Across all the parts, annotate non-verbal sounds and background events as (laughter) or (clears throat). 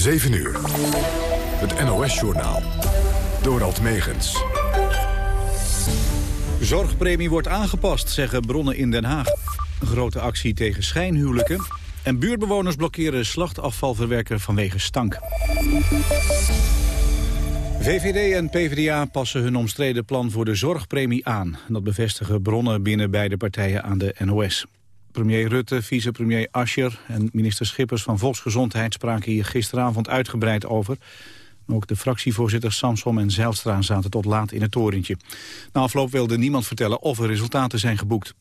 7 uur. Het NOS-journaal. Dorald Megens. Zorgpremie wordt aangepast, zeggen bronnen in Den Haag. Grote actie tegen schijnhuwelijken. En buurtbewoners blokkeren slachtafvalverwerker vanwege stank. VVD en PvdA passen hun omstreden plan voor de zorgpremie aan. Dat bevestigen bronnen binnen beide partijen aan de NOS. Premier Rutte, vicepremier Ascher en minister Schippers van Volksgezondheid spraken hier gisteravond uitgebreid over. Ook de fractievoorzitters Samsom en Zijlstra zaten tot laat in het torentje. Na afloop wilde niemand vertellen of er resultaten zijn geboekt.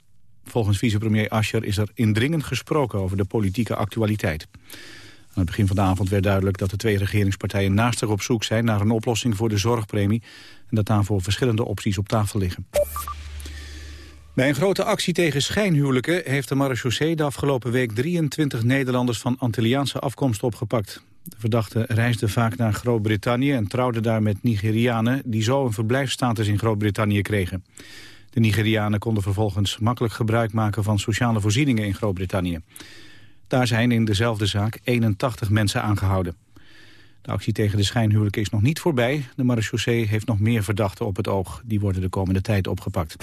Volgens vicepremier Ascher is er indringend gesproken over de politieke actualiteit. Aan het begin van de avond werd duidelijk dat de twee regeringspartijen naastig op zoek zijn naar een oplossing voor de zorgpremie en dat daarvoor verschillende opties op tafel liggen. Bij een grote actie tegen schijnhuwelijken heeft de marechaussee de afgelopen week 23 Nederlanders van Antilliaanse afkomst opgepakt. De verdachten reisden vaak naar Groot-Brittannië en trouwden daar met Nigerianen die zo een verblijfsstatus in Groot-Brittannië kregen. De Nigerianen konden vervolgens makkelijk gebruik maken van sociale voorzieningen in Groot-Brittannië. Daar zijn in dezelfde zaak 81 mensen aangehouden. De actie tegen de schijnhuwelijken is nog niet voorbij. De marechaussee heeft nog meer verdachten op het oog. Die worden de komende tijd opgepakt.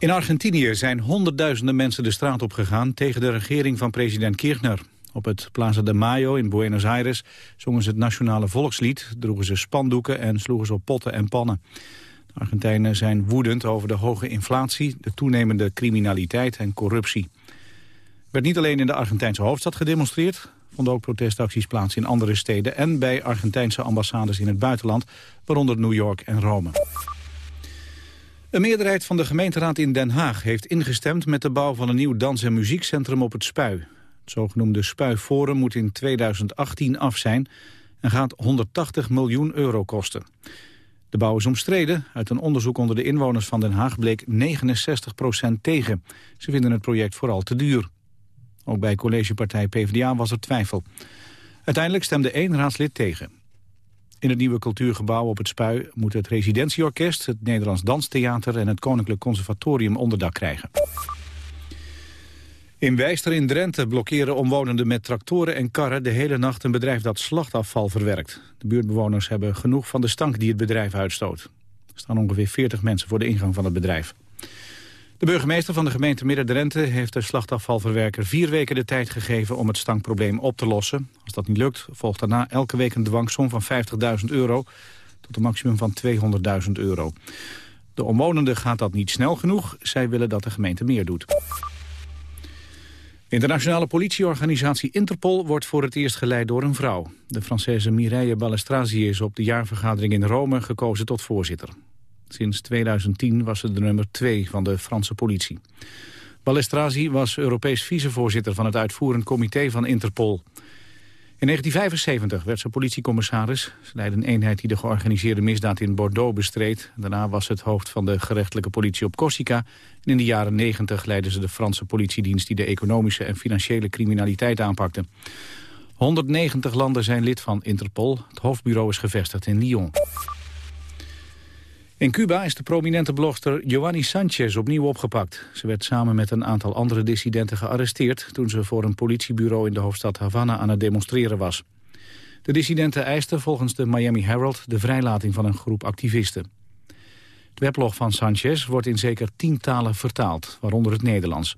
In Argentinië zijn honderdduizenden mensen de straat op gegaan tegen de regering van president Kirchner. Op het Plaza de Mayo in Buenos Aires zongen ze het nationale volkslied, droegen ze spandoeken en sloegen ze op potten en pannen. De Argentijnen zijn woedend over de hoge inflatie, de toenemende criminaliteit en corruptie. Er werd niet alleen in de Argentijnse hoofdstad gedemonstreerd, vonden ook protestacties plaats in andere steden en bij Argentijnse ambassades in het buitenland, waaronder New York en Rome. Een meerderheid van de gemeenteraad in Den Haag heeft ingestemd met de bouw van een nieuw dans- en muziekcentrum op het Spui. Het zogenoemde Spui-forum moet in 2018 af zijn en gaat 180 miljoen euro kosten. De bouw is omstreden. Uit een onderzoek onder de inwoners van Den Haag bleek 69% tegen. Ze vinden het project vooral te duur. Ook bij collegepartij PvdA was er twijfel. Uiteindelijk stemde één raadslid tegen. In het nieuwe cultuurgebouw op het Spui moeten het residentieorkest, het Nederlands Danstheater en het Koninklijk Conservatorium onderdak krijgen. In Wijster in Drenthe blokkeren omwonenden met tractoren en karren de hele nacht een bedrijf dat slachtafval verwerkt. De buurtbewoners hebben genoeg van de stank die het bedrijf uitstoot. Er staan ongeveer 40 mensen voor de ingang van het bedrijf. De burgemeester van de gemeente Midden-Drenthe heeft de slachtafvalverwerker vier weken de tijd gegeven om het stankprobleem op te lossen. Als dat niet lukt, volgt daarna elke week een dwangsom van 50.000 euro tot een maximum van 200.000 euro. De omwonenden gaat dat niet snel genoeg. Zij willen dat de gemeente meer doet. De internationale politieorganisatie Interpol wordt voor het eerst geleid door een vrouw. De Française Mireille Balestrazi is op de jaarvergadering in Rome gekozen tot voorzitter. Sinds 2010 was ze de nummer 2 van de Franse politie. Balestrazi was Europees vicevoorzitter van het uitvoerend comité van Interpol. In 1975 werd ze politiecommissaris. Ze leidde een eenheid die de georganiseerde misdaad in Bordeaux bestreed. Daarna was ze het hoofd van de gerechtelijke politie op Corsica. En in de jaren 90 leidde ze de Franse politiedienst... die de economische en financiële criminaliteit aanpakte. 190 landen zijn lid van Interpol. Het hoofdbureau is gevestigd in Lyon. In Cuba is de prominente blogster Giovanni Sanchez opnieuw opgepakt. Ze werd samen met een aantal andere dissidenten gearresteerd... toen ze voor een politiebureau in de hoofdstad Havana aan het demonstreren was. De dissidenten eisten volgens de Miami Herald de vrijlating van een groep activisten. Het weblog van Sanchez wordt in zeker tien talen vertaald, waaronder het Nederlands.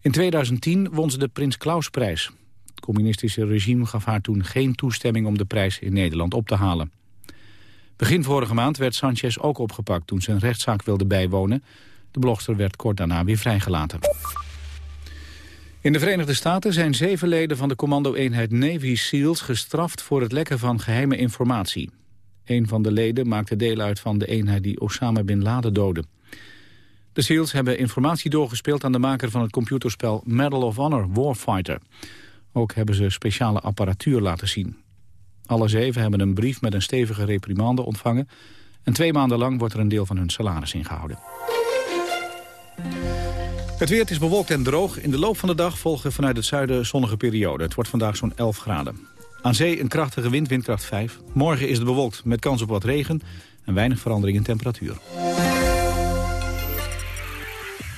In 2010 won ze de Prins Klausprijs. Het communistische regime gaf haar toen geen toestemming om de prijs in Nederland op te halen. Begin vorige maand werd Sanchez ook opgepakt toen een rechtszaak wilde bijwonen. De blogster werd kort daarna weer vrijgelaten. In de Verenigde Staten zijn zeven leden van de commando-eenheid Navy SEALs gestraft voor het lekken van geheime informatie. Een van de leden maakte deel uit van de eenheid die Osama Bin Laden doodde. De SEALs hebben informatie doorgespeeld aan de maker van het computerspel Medal of Honor Warfighter. Ook hebben ze speciale apparatuur laten zien. Alle zeven hebben een brief met een stevige reprimande ontvangen... en twee maanden lang wordt er een deel van hun salaris ingehouden. Het weer is bewolkt en droog. In de loop van de dag volgen vanuit het zuiden zonnige periode. Het wordt vandaag zo'n 11 graden. Aan zee een krachtige wind, windkracht 5. Morgen is het bewolkt met kans op wat regen en weinig verandering in temperatuur.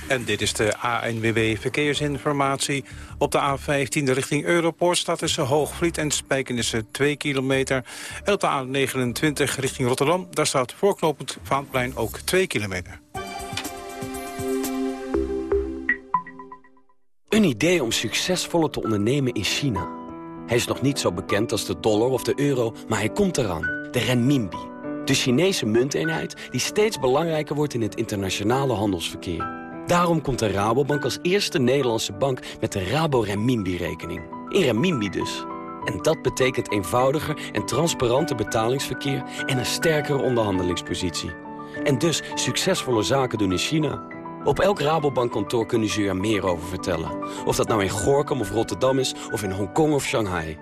En dit is de ANWB Verkeersinformatie. Op de A15 richting Europoort staat tussen Hoogvliet en Spijkenissen 2 kilometer. En op de A29 richting Rotterdam, daar staat voorknopend Vaanplein ook 2 kilometer. Een idee om succesvoller te ondernemen in China. Hij is nog niet zo bekend als de dollar of de euro, maar hij komt eraan. De renminbi. De Chinese munteenheid die steeds belangrijker wordt in het internationale handelsverkeer. Daarom komt de Rabobank als eerste Nederlandse bank met de Rabo Renminbi-rekening. In renminbi dus. En dat betekent eenvoudiger en transparanter betalingsverkeer en een sterkere onderhandelingspositie. En dus succesvolle zaken doen in China. Op elk Rabobankkantoor kunnen ze u er meer over vertellen. Of dat nou in Gorkum of Rotterdam is, of in Hongkong of Shanghai.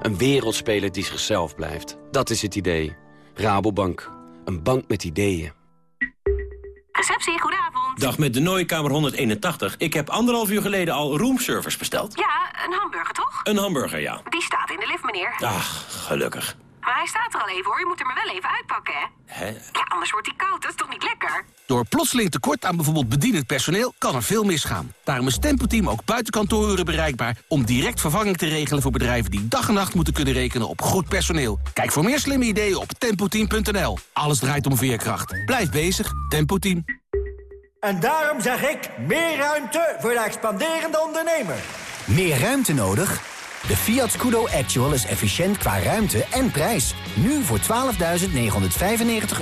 Een wereldspeler die zichzelf blijft. Dat is het idee. Rabobank. Een bank met ideeën. Receptie, goedenavond. Dag met de Nooikamer 181. Ik heb anderhalf uur geleden al roomservice besteld. Ja, een hamburger toch? Een hamburger, ja. Die staat in de lift, meneer. Ach, gelukkig. Maar hij staat er al even, hoor. Je moet hem er wel even uitpakken, hè? Hè? Ja, anders wordt hij koud. Dat is toch niet lekker? Door plotseling tekort aan bijvoorbeeld bedienend personeel kan er veel misgaan. Daarom is Tempo-team ook buiten kantooruren bereikbaar... om direct vervanging te regelen voor bedrijven die dag en nacht moeten kunnen rekenen op goed personeel. Kijk voor meer slimme ideeën op tempoteam.nl. Alles draait om veerkracht. Blijf bezig, Tempo-team. En daarom zeg ik meer ruimte voor de expanderende ondernemer. Meer ruimte nodig? De Fiat Scudo Actual is efficiënt qua ruimte en prijs. Nu voor 12.995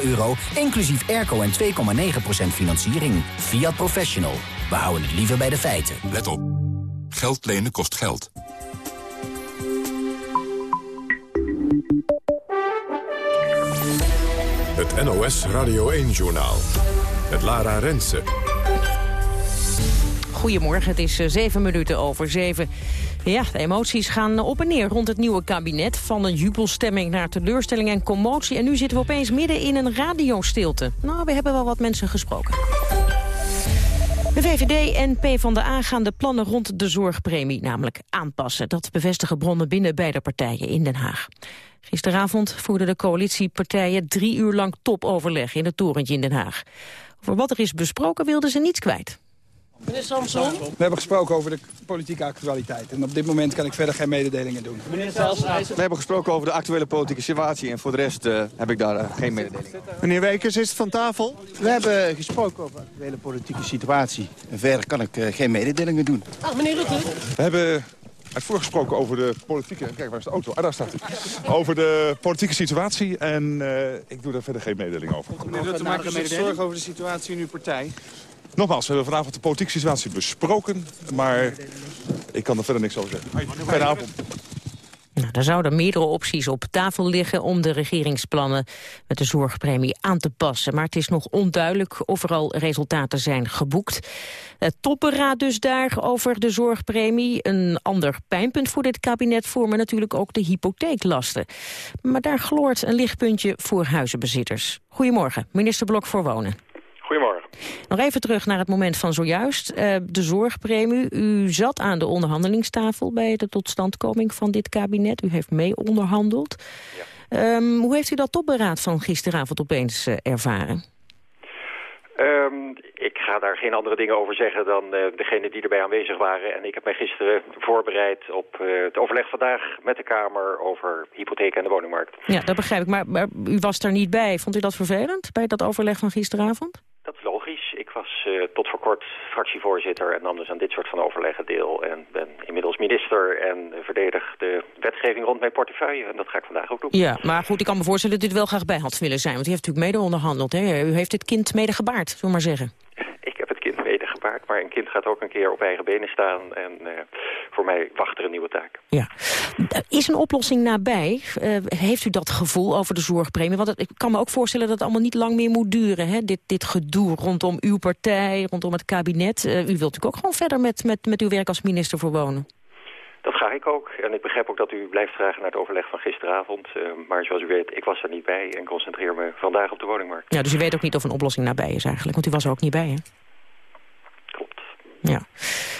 euro, inclusief airco en 2,9% financiering. Fiat Professional. We houden het liever bij de feiten. Let op. Geld lenen kost geld. Het NOS Radio 1-journaal. Het Lara Rensen. Goedemorgen, het is eh, zeven minuten over zeven. Ja, de emoties gaan op en neer rond het nieuwe kabinet. Van een jubelstemming naar teleurstelling en commotie. En nu zitten we opeens midden in een radiostilte. Nou, we hebben wel wat mensen gesproken. De VVD en PvdA gaan de plannen rond de zorgpremie namelijk aanpassen. Dat bevestigen bronnen binnen beide partijen in Den Haag. Gisteravond voerden de coalitiepartijen drie uur lang topoverleg in het torentje in Den Haag. Over wat er is besproken wilden ze niets kwijt. Meneer Samson? We hebben gesproken over de politieke actualiteit. En op dit moment kan ik verder geen mededelingen doen. Meneer We hebben gesproken over de actuele politieke situatie. En voor de rest uh, heb ik daar uh, geen mededelingen. Meneer Wekers, is het van tafel? We hebben gesproken over de actuele politieke situatie. En verder kan ik uh, geen mededelingen doen. Ah, meneer Rutte? We hebben uitvoerig gesproken over de politieke... Kijk, waar is de auto? Ah, daar staat hij. Over de politieke situatie. En ik doe daar verder geen mededeling over. Meneer Rutte, maakt u zich zorgen over de situatie in uw partij? Nogmaals, we hebben vanavond de politieke situatie besproken. Maar ik kan er verder niks over zeggen. Fijne avond. Nou, er zouden meerdere opties op tafel liggen om de regeringsplannen met de zorgpremie aan te passen. Maar het is nog onduidelijk of er al resultaten zijn geboekt. Het toppenraad dus daar over de zorgpremie. Een ander pijnpunt voor dit kabinet vormen natuurlijk ook de hypotheeklasten. Maar daar gloort een lichtpuntje voor huizenbezitters. Goedemorgen, minister Blok voor Wonen. Goedemorgen. Nog even terug naar het moment van zojuist. Uh, de zorgpremie. U zat aan de onderhandelingstafel bij de totstandkoming van dit kabinet. U heeft mee onderhandeld. Ja. Um, hoe heeft u dat topberaad van gisteravond opeens uh, ervaren? Um, ik ga daar geen andere dingen over zeggen dan uh, degene die erbij aanwezig waren. En ik heb mij gisteren voorbereid op uh, het overleg vandaag met de Kamer over hypotheek en de woningmarkt. Ja, dat begrijp ik. Maar, maar u was daar niet bij. Vond u dat vervelend bij dat overleg van gisteravond? Dat is logisch. Ik was uh, tot voor kort fractievoorzitter en nam dus aan dit soort van overleggen deel. En ben inmiddels minister en verdedig de wetgeving rond mijn portefeuille. En dat ga ik vandaag ook doen. Ja, maar goed, ik kan me voorstellen dat u er wel graag bij had willen zijn. Want u heeft natuurlijk mede onderhandeld. Hè? U heeft het kind mede gebaard, zullen we maar zeggen. Maar een kind gaat ook een keer op eigen benen staan. En uh, voor mij wacht er een nieuwe taak. Ja. Is een oplossing nabij? Uh, heeft u dat gevoel over de zorgpremie? Want het, ik kan me ook voorstellen dat het allemaal niet lang meer moet duren. Hè? Dit, dit gedoe rondom uw partij, rondom het kabinet. Uh, u wilt natuurlijk ook gewoon verder met, met, met uw werk als minister voor Wonen. Dat ga ik ook. En ik begrijp ook dat u blijft vragen naar het overleg van gisteravond. Uh, maar zoals u weet, ik was er niet bij en concentreer me vandaag op de woningmarkt. Ja, dus u weet ook niet of een oplossing nabij is eigenlijk, want u was er ook niet bij, hè? Ja.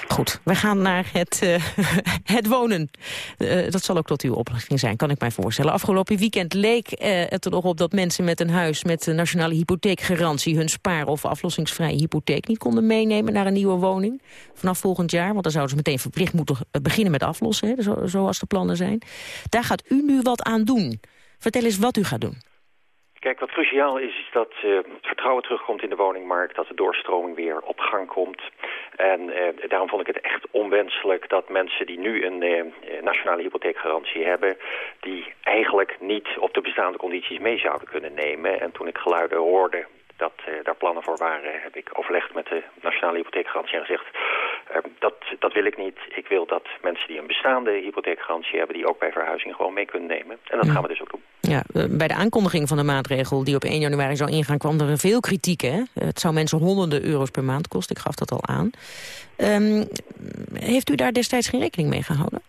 Goed, we gaan naar het, uh, (laughs) het wonen. Uh, dat zal ook tot uw oplossing zijn, kan ik mij voorstellen. Afgelopen weekend leek uh, het er nog op dat mensen met een huis... met de nationale hypotheekgarantie hun spaar- of aflossingsvrije hypotheek... niet konden meenemen naar een nieuwe woning vanaf volgend jaar. Want dan zouden ze meteen verplicht moeten beginnen met aflossen, hè, zo, zoals de plannen zijn. Daar gaat u nu wat aan doen. Vertel eens wat u gaat doen. Kijk, wat cruciaal is, is dat uh, het vertrouwen terugkomt in de woningmarkt, dat de doorstroming weer op gang komt. En uh, daarom vond ik het echt onwenselijk dat mensen die nu een uh, nationale hypotheekgarantie hebben, die eigenlijk niet op de bestaande condities mee zouden kunnen nemen. En toen ik geluiden hoorde dat uh, daar plannen voor waren, heb ik overlegd met de Nationale Hypotheekgarantie en gezegd, uh, dat, dat wil ik niet. Ik wil dat mensen die een bestaande hypotheekgarantie hebben, die ook bij verhuizing gewoon mee kunnen nemen. En dat gaan we dus ook doen. Ja, uh, bij de aankondiging van de maatregel die op 1 januari zou ingaan, kwam er veel kritiek. Hè? Het zou mensen honderden euro's per maand kosten, ik gaf dat al aan. Um, heeft u daar destijds geen rekening mee gehouden?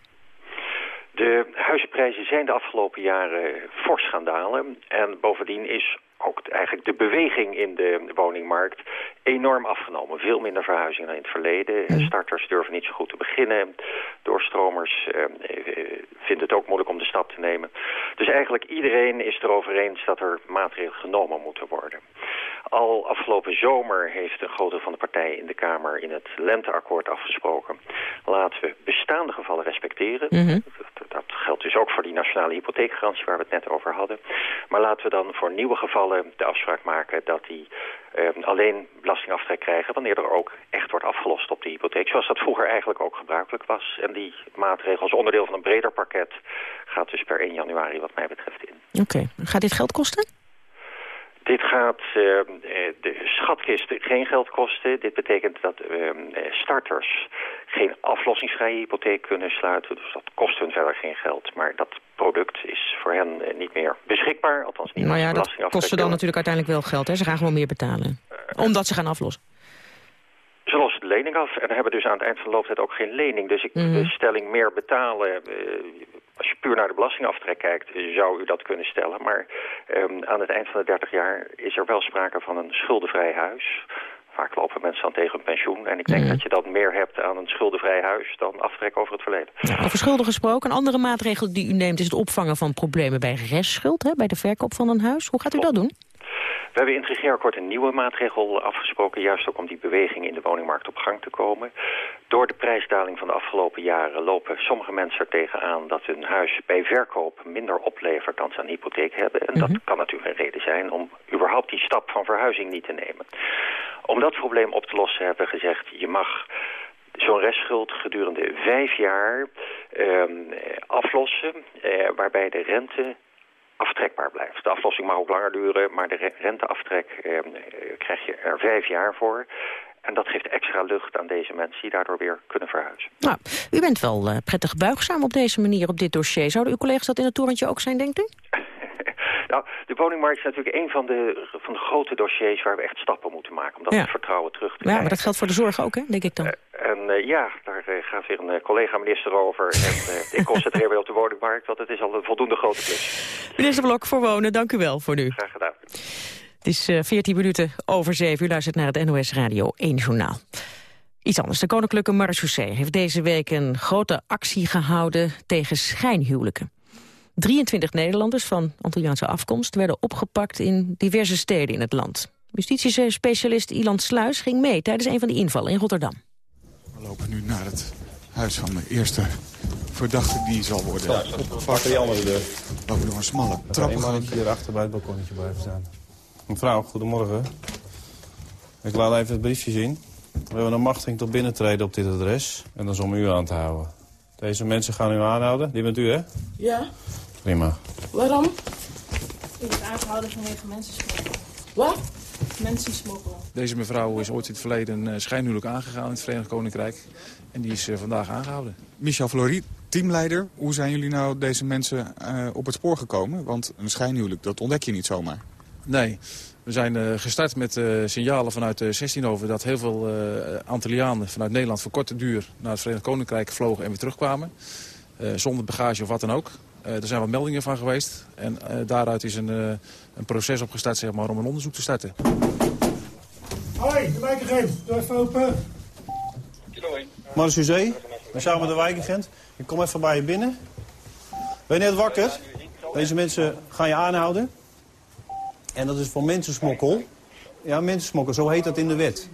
De huizenprijzen zijn de afgelopen jaren fors gaan dalen. En bovendien is ook eigenlijk de beweging in de woningmarkt enorm afgenomen. Veel minder verhuizingen dan in het verleden. Mm. Starters durven niet zo goed te beginnen. Doorstromers eh, vinden het ook moeilijk om de stap te nemen. Dus eigenlijk iedereen is erover eens dat er maatregelen genomen moeten worden. Al afgelopen zomer heeft een grote van de partijen in de Kamer in het lenteakkoord afgesproken. Laten we bestaande gevallen respecteren. Mm -hmm. dat, dat geldt dus ook voor die nationale hypotheekgarantie waar we het net over hadden. Maar laten we dan voor nieuwe gevallen de afspraak maken dat die uh, alleen belastingaftrek krijgen wanneer er ook echt wordt afgelost op de hypotheek. Zoals dat vroeger eigenlijk ook gebruikelijk was. En die maatregel als onderdeel van een breder pakket gaat dus per 1 januari wat mij betreft in. Oké, gaat dit geld kosten? Dit gaat uh, de schatkisten geen geld kosten. Dit betekent dat uh, starters geen aflossingsvrije hypotheek kunnen sluiten. Dus dat kost hun verder geen geld. Maar dat product is voor hen niet meer beschikbaar. Althans niet nou ja, dat kost ze dan natuurlijk uiteindelijk wel geld. Hè? Ze gaan gewoon meer betalen. Omdat ze gaan aflossen. Ze lossen de lening af en hebben dus aan het eind van de looptijd ook geen lening. Dus ik, mm. de stelling meer betalen als je puur naar de belastingaftrek kijkt, zou u dat kunnen stellen. Maar um, aan het eind van de 30 jaar is er wel sprake van een schuldenvrij huis. Vaak lopen mensen dan tegen een pensioen. En ik denk mm. dat je dat meer hebt aan een schuldenvrij huis dan aftrek over het verleden. Ja, over schulden gesproken. Een andere maatregel die u neemt is het opvangen van problemen bij restschuld. Hè, bij de verkoop van een huis. Hoe gaat u dat doen? We hebben in het regeerakkoord een nieuwe maatregel afgesproken... juist ook om die beweging in de woningmarkt op gang te komen. Door de prijsdaling van de afgelopen jaren lopen sommige mensen er tegenaan... dat hun huis bij verkoop minder oplevert dan ze een hypotheek hebben. En mm -hmm. dat kan natuurlijk een reden zijn om überhaupt die stap van verhuizing niet te nemen. Om dat probleem op te lossen hebben we gezegd... je mag zo'n restschuld gedurende vijf jaar um, aflossen... Uh, waarbij de rente aftrekbaar blijft. De aflossing mag ook langer duren, maar de renteaftrek eh, krijg je er vijf jaar voor. En dat geeft extra lucht aan deze mensen die daardoor weer kunnen verhuizen. Nou, u bent wel uh, prettig buigzaam op deze manier op dit dossier. Zouden uw collega's dat in het torentje ook zijn, denkt u? (laughs) Nou, de woningmarkt is natuurlijk een van de, van de grote dossiers waar we echt stappen moeten maken. Om dat ja. vertrouwen terug te krijgen. Ja, maar dat geldt voor de zorg ook, hè, denk ik dan. Uh, en uh, ja, daar uh, gaat weer een collega-minister over. en (laughs) ik concentreer weer op de woningmarkt, want het is al een voldoende grote klus. Minister Blok voor Wonen, dank u wel voor nu. Graag gedaan. Het is 14 minuten over 7. U luistert naar het NOS Radio 1 Journaal. Iets anders. De Koninklijke Marechaussee heeft deze week een grote actie gehouden tegen schijnhuwelijken. 23 Nederlanders van Antilliaanse afkomst werden opgepakt in diverse steden in het land. Justitiespecialist Ilan Sluis ging mee tijdens een van die invallen in Rotterdam. We lopen nu naar het huis van de eerste verdachte die zal worden ja, opgepakt. die andere deur. We lopen door een smalle trap. Een mannetje hierachter bij het balkonnetje blijven staan. Mevrouw, goedemorgen. Ik laat even het briefje zien. We hebben een machtiging tot binnentreden op dit adres. En dat is om u aan te houden. Deze mensen gaan u aanhouden. Die bent u, hè? Ja. Prima. Waarom? Ik ben aangehouden vanwege mensensmokkelen. Wat? Deze mevrouw is ooit in het verleden een schijnhuwelijk aangegaan in het Verenigd Koninkrijk. En die is uh, vandaag aangehouden. Michel Florie, teamleider. Hoe zijn jullie nou deze mensen uh, op het spoor gekomen? Want een schijnhuwelijk, dat ontdek je niet zomaar. Nee, we zijn gestart met signalen vanuit uh, 16 over dat heel veel Antillianen vanuit Nederland voor korte duur naar het Verenigd Koninkrijk vlogen en weer terugkwamen. zonder bagage of wat dan ook. Er zijn wat meldingen van geweest en daaruit is een, een proces opgestart zeg maar, om een onderzoek te starten. Hoi, de wijkagent, doe even open. Kilo 1. Marseillais, samen met de wijkagent. Ik kom even bij je binnen. Ben je net wakker? Deze mensen gaan je aanhouden. En dat is voor mensensmokkel. Ja, mensensmokkel, zo heet dat in de wet.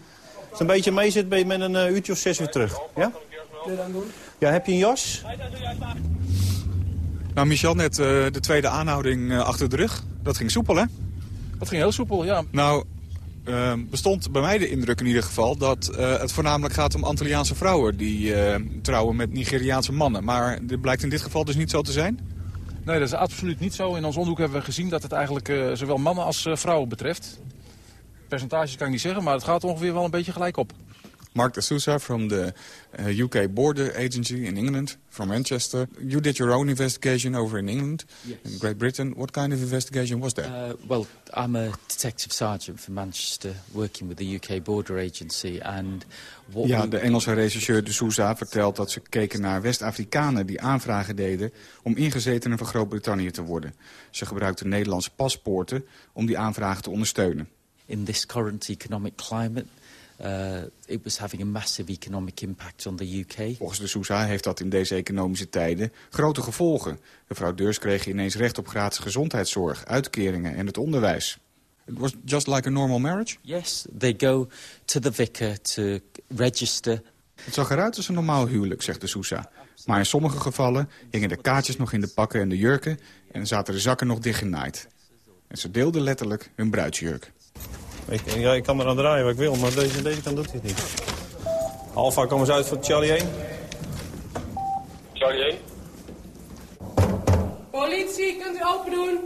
Als een beetje mee zit, ben je met een uh, uurtje of zes weer terug. Ja? Ja, heb je een jas? Nou, Michel, net uh, de tweede aanhouding uh, achter de rug. Dat ging soepel, hè? Dat ging heel soepel, ja. Nou, uh, bestond bij mij de indruk in ieder geval... dat het voornamelijk gaat om Antilliaanse vrouwen... die trouwen met Nigeriaanse mannen. Maar dit blijkt in dit geval dus niet zo te zijn? Nee, dat is absoluut niet zo. In ons onderzoek hebben we gezien dat het eigenlijk zowel mannen als vrouwen betreft. Percentages kan ik niet zeggen, maar het gaat ongeveer wel een beetje gelijk op. Mark de Sousa from the uh, UK Border Agency in England, from Manchester. You did your own investigation over in England, yes. in Great Britain. What kind of investigation was that? Uh, well, I'm a detective sergeant from Manchester, working with the UK Border Agency. And what ja, de Engelse rechercheur de Sousa vertelt dat ze keken naar West-Afrikanen die aanvragen deden om ingezetenen van Groot-Brittannië te worden. Ze gebruikten Nederlandse paspoorten om die aanvragen te ondersteunen. In this current economic climate, uh, it was having a massive economic impact on the UK. Volgens de Sousa heeft dat in deze economische tijden grote gevolgen. De fraudeurs kregen ineens recht op gratis gezondheidszorg, uitkeringen en het onderwijs. It was just like a normal marriage? Yes, they go to the vicar to register. Het zag eruit als een normaal huwelijk, zegt de Sousa. Maar in sommige gevallen hingen de kaartjes nog in de pakken en de jurken... en zaten de zakken nog dichtgenaaid. En ze deelden letterlijk hun bruidsjurk. Ik, ja, ik kan er aan draaien wat ik wil, maar deze, deze kant doet hij het niet. Alfa, kom eens uit voor Charlie 1. Charlie 1. Politie, kunt u open doen?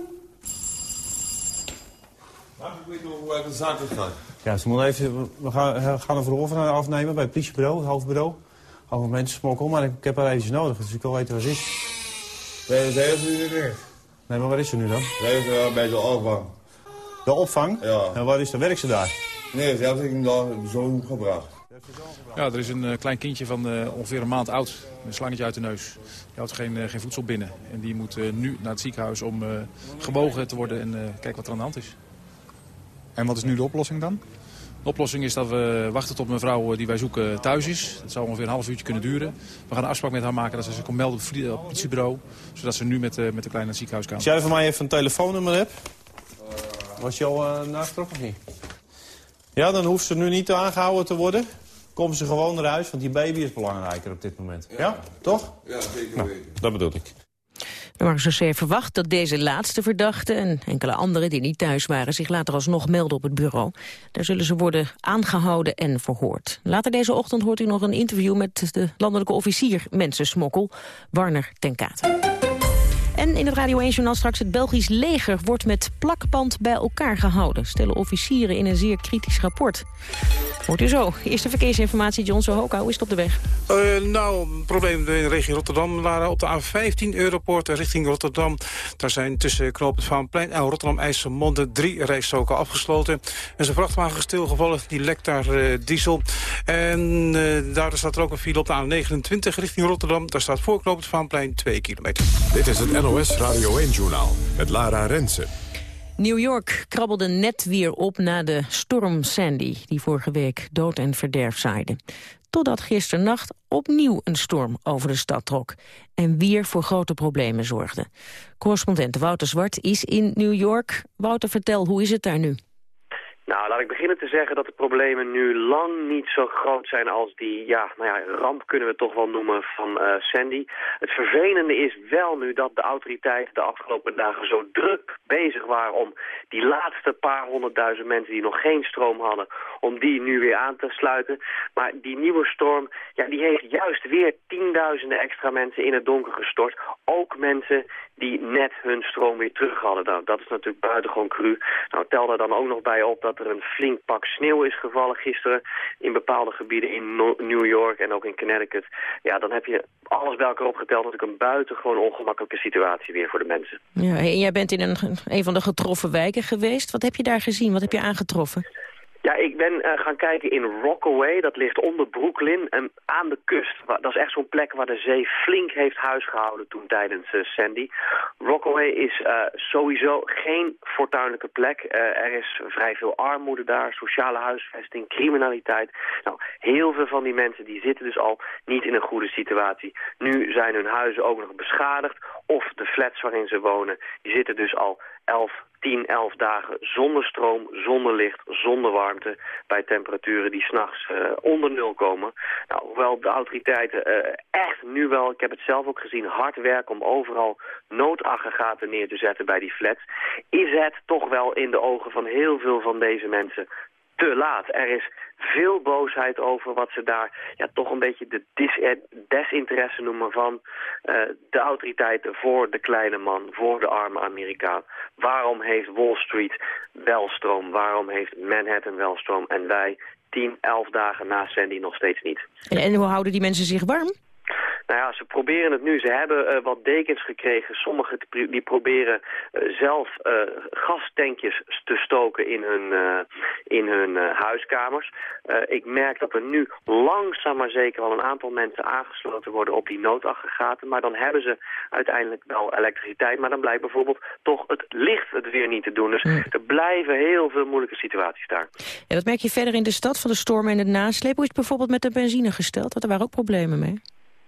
Mag ik weten hoe het de zaak gaat? Ja, ze moeten even, we gaan, gaan een verhoor afnemen bij het politiebureau, het hoofdbureau. Over mensensmokkel, maar ik, ik heb haar eventjes nodig, dus ik wil weten waar ze is. Nee, dat is nu niet meer. Nee, maar waar is ze nu dan? Ze is bij de opvang. De opvang? Ja. En waar is de werk ze daar? Nee, ze hebben ik daar zo gebracht. Ja, er is een uh, klein kindje van uh, ongeveer een maand oud. Een slangetje uit de neus. Die houdt geen, uh, geen voedsel binnen. En die moet nu naar het ziekenhuis om gewogen te worden en kijken wat er aan de hand is. En wat is nu de oplossing dan? De oplossing is dat we wachten tot mijn vrouw die wij zoeken thuis is. Dat zou ongeveer een half uurtje kunnen duren. We gaan een afspraak met haar maken dat ze zich komt melden op het politiebureau. Zodat ze nu met, met de kleine naar het ziekenhuis kan. Als jij van mij even een telefoonnummer hebt. Was je al uh, nagetrokken of niet? Ja, dan hoeft ze nu niet aangehouden te worden. Komen ze gewoon naar huis, want die baby is belangrijker op dit moment. Ja, ja? toch? Ja, zeker nou, Dat bedoel ik. De marechaussee verwacht dat deze laatste verdachte en enkele anderen die niet thuis waren zich later alsnog melden op het bureau. Daar zullen ze worden aangehouden en verhoord. Later deze ochtend hoort u nog een interview met de landelijke officier mensensmokkel, Warner ten Katen. En in het Radio 1-journaal straks het Belgisch leger wordt met plakband bij elkaar gehouden. Stellen officieren in een zeer kritisch rapport. Hoort u zo. Eerste verkeersinformatie, John Sohoka. Hoe is het op de weg? Uh, nou, probleem in de regio Rotterdam. Lara, op de A15 Europoort richting Rotterdam. Daar zijn tussen Knoopend Vaanplein en Rotterdam-IJsselmonde drie rijstroken afgesloten. Er is een vrachtwagen stilgevallen, die lekt daar uh, diesel. En uh, daar staat er ook een file op de A29 richting Rotterdam. Daar staat voor Knoopend Vaanplein 2 kilometer. Dit is het NOS Radio 1-journaal met Lara Rensen. New York krabbelde net weer op na de storm Sandy... die vorige week dood en verderf zaaide. Totdat gisternacht opnieuw een storm over de stad trok... en weer voor grote problemen zorgde. Correspondent Wouter Zwart is in New York. Wouter, vertel, hoe is het daar nu? Nou, laat ik beginnen te zeggen dat de problemen nu lang niet zo groot zijn als die, ja, nou ja, ramp kunnen we toch wel noemen van uh, Sandy. Het vervelende is wel nu dat de autoriteiten de afgelopen dagen zo druk bezig waren om die laatste paar honderdduizend mensen die nog geen stroom hadden, om die nu weer aan te sluiten. Maar die nieuwe storm, ja, die heeft juist weer tienduizenden extra mensen in het donker gestort. Ook mensen die net hun stroom weer terug hadden. Nou, dat is natuurlijk buitengewoon cru. Nou, tel daar dan ook nog bij op dat er een flink pak sneeuw is gevallen gisteren in bepaalde gebieden in New York en ook in Connecticut. Ja, dan heb je alles bij elkaar opgeteld natuurlijk een buitengewoon ongemakkelijke situatie weer voor de mensen. Ja, en jij bent in een, een van de getroffen wijken geweest. Wat heb je daar gezien? Wat heb je aangetroffen? Ja, ik ben eh, gaan kijken in Rockaway. Dat ligt onder Brooklyn en aan de kust. Dat is echt zo'n plek waar de zee flink heeft huisgehouden toen tijdens eh, Sandy. Rockaway is eh, sowieso geen fortuinlijke plek. Er is vrij veel armoede daar, sociale huisvesting, criminaliteit. Nou, heel veel van die mensen die zitten dus al niet in een goede situatie. Nu zijn hun huizen ook nog beschadigd. Of de flats waarin ze wonen, die zitten dus al 11, 10, 11 dagen zonder stroom, zonder licht, zonder warmte. Bij temperaturen die s'nachts uh, onder nul komen. Nou, hoewel de autoriteiten uh, echt nu wel, ik heb het zelf ook gezien, hard werken om overal noodaggregaten neer te zetten bij die flats. Is het toch wel in de ogen van heel veel van deze mensen te laat. Er is veel boosheid over wat ze daar ja, toch een beetje de dis desinteresse noemen van uh, de autoriteiten voor de kleine man, voor de arme Amerikaan. Waarom heeft Wall Street wel stroom? Waarom heeft Manhattan wel stroom? En wij 10, 11 dagen na Sandy nog steeds niet. En hoe houden die mensen zich warm? Nou ja, ze proberen het nu. Ze hebben uh, wat dekens gekregen. Sommigen die proberen uh, zelf uh, gastankjes te stoken in hun, in hun huiskamers. ik merk dat er nu langzaam maar zeker al een aantal mensen aangesloten worden op die noodaggregaten. Maar dan hebben ze uiteindelijk wel elektriciteit. Maar dan blijkt bijvoorbeeld toch het licht het weer niet te doen. Dus mm. er blijven heel veel moeilijke situaties daar. En wat merk je verder in de stad van de storm en de nasleep? Hoe is het bijvoorbeeld met de benzine gesteld? Want er waren ook problemen mee.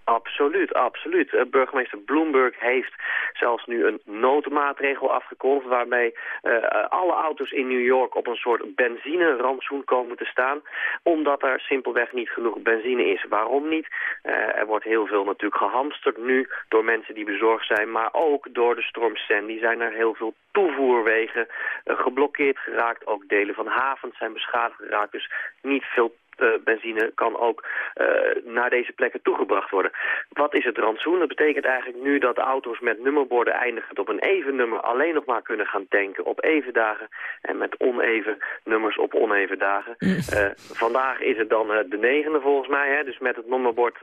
Absoluut, absoluut. Uh, burgemeester Bloomberg heeft zelfs nu een noodmaatregel afgekondigd... waarmee uh, alle auto's in New York op een soort benzinerantsoen komen te staan... omdat er simpelweg niet genoeg benzine is. Waarom niet? Uh, er wordt heel veel natuurlijk gehamsterd nu door mensen die bezorgd zijn... maar ook door de storm Sandy zijn er heel veel toevoerwegen geblokkeerd geraakt. Ook delen van havens zijn beschadigd geraakt, dus niet veel benzine kan ook uh, naar deze plekken toegebracht worden. Wat is het rantsoen? Dat betekent eigenlijk nu dat auto's met nummerborden eindigend op een even nummer alleen nog maar kunnen gaan tanken op even dagen en met oneven nummers op oneven dagen. Uh, vandaag is het dan de negende volgens mij, hè? dus met het nummerbord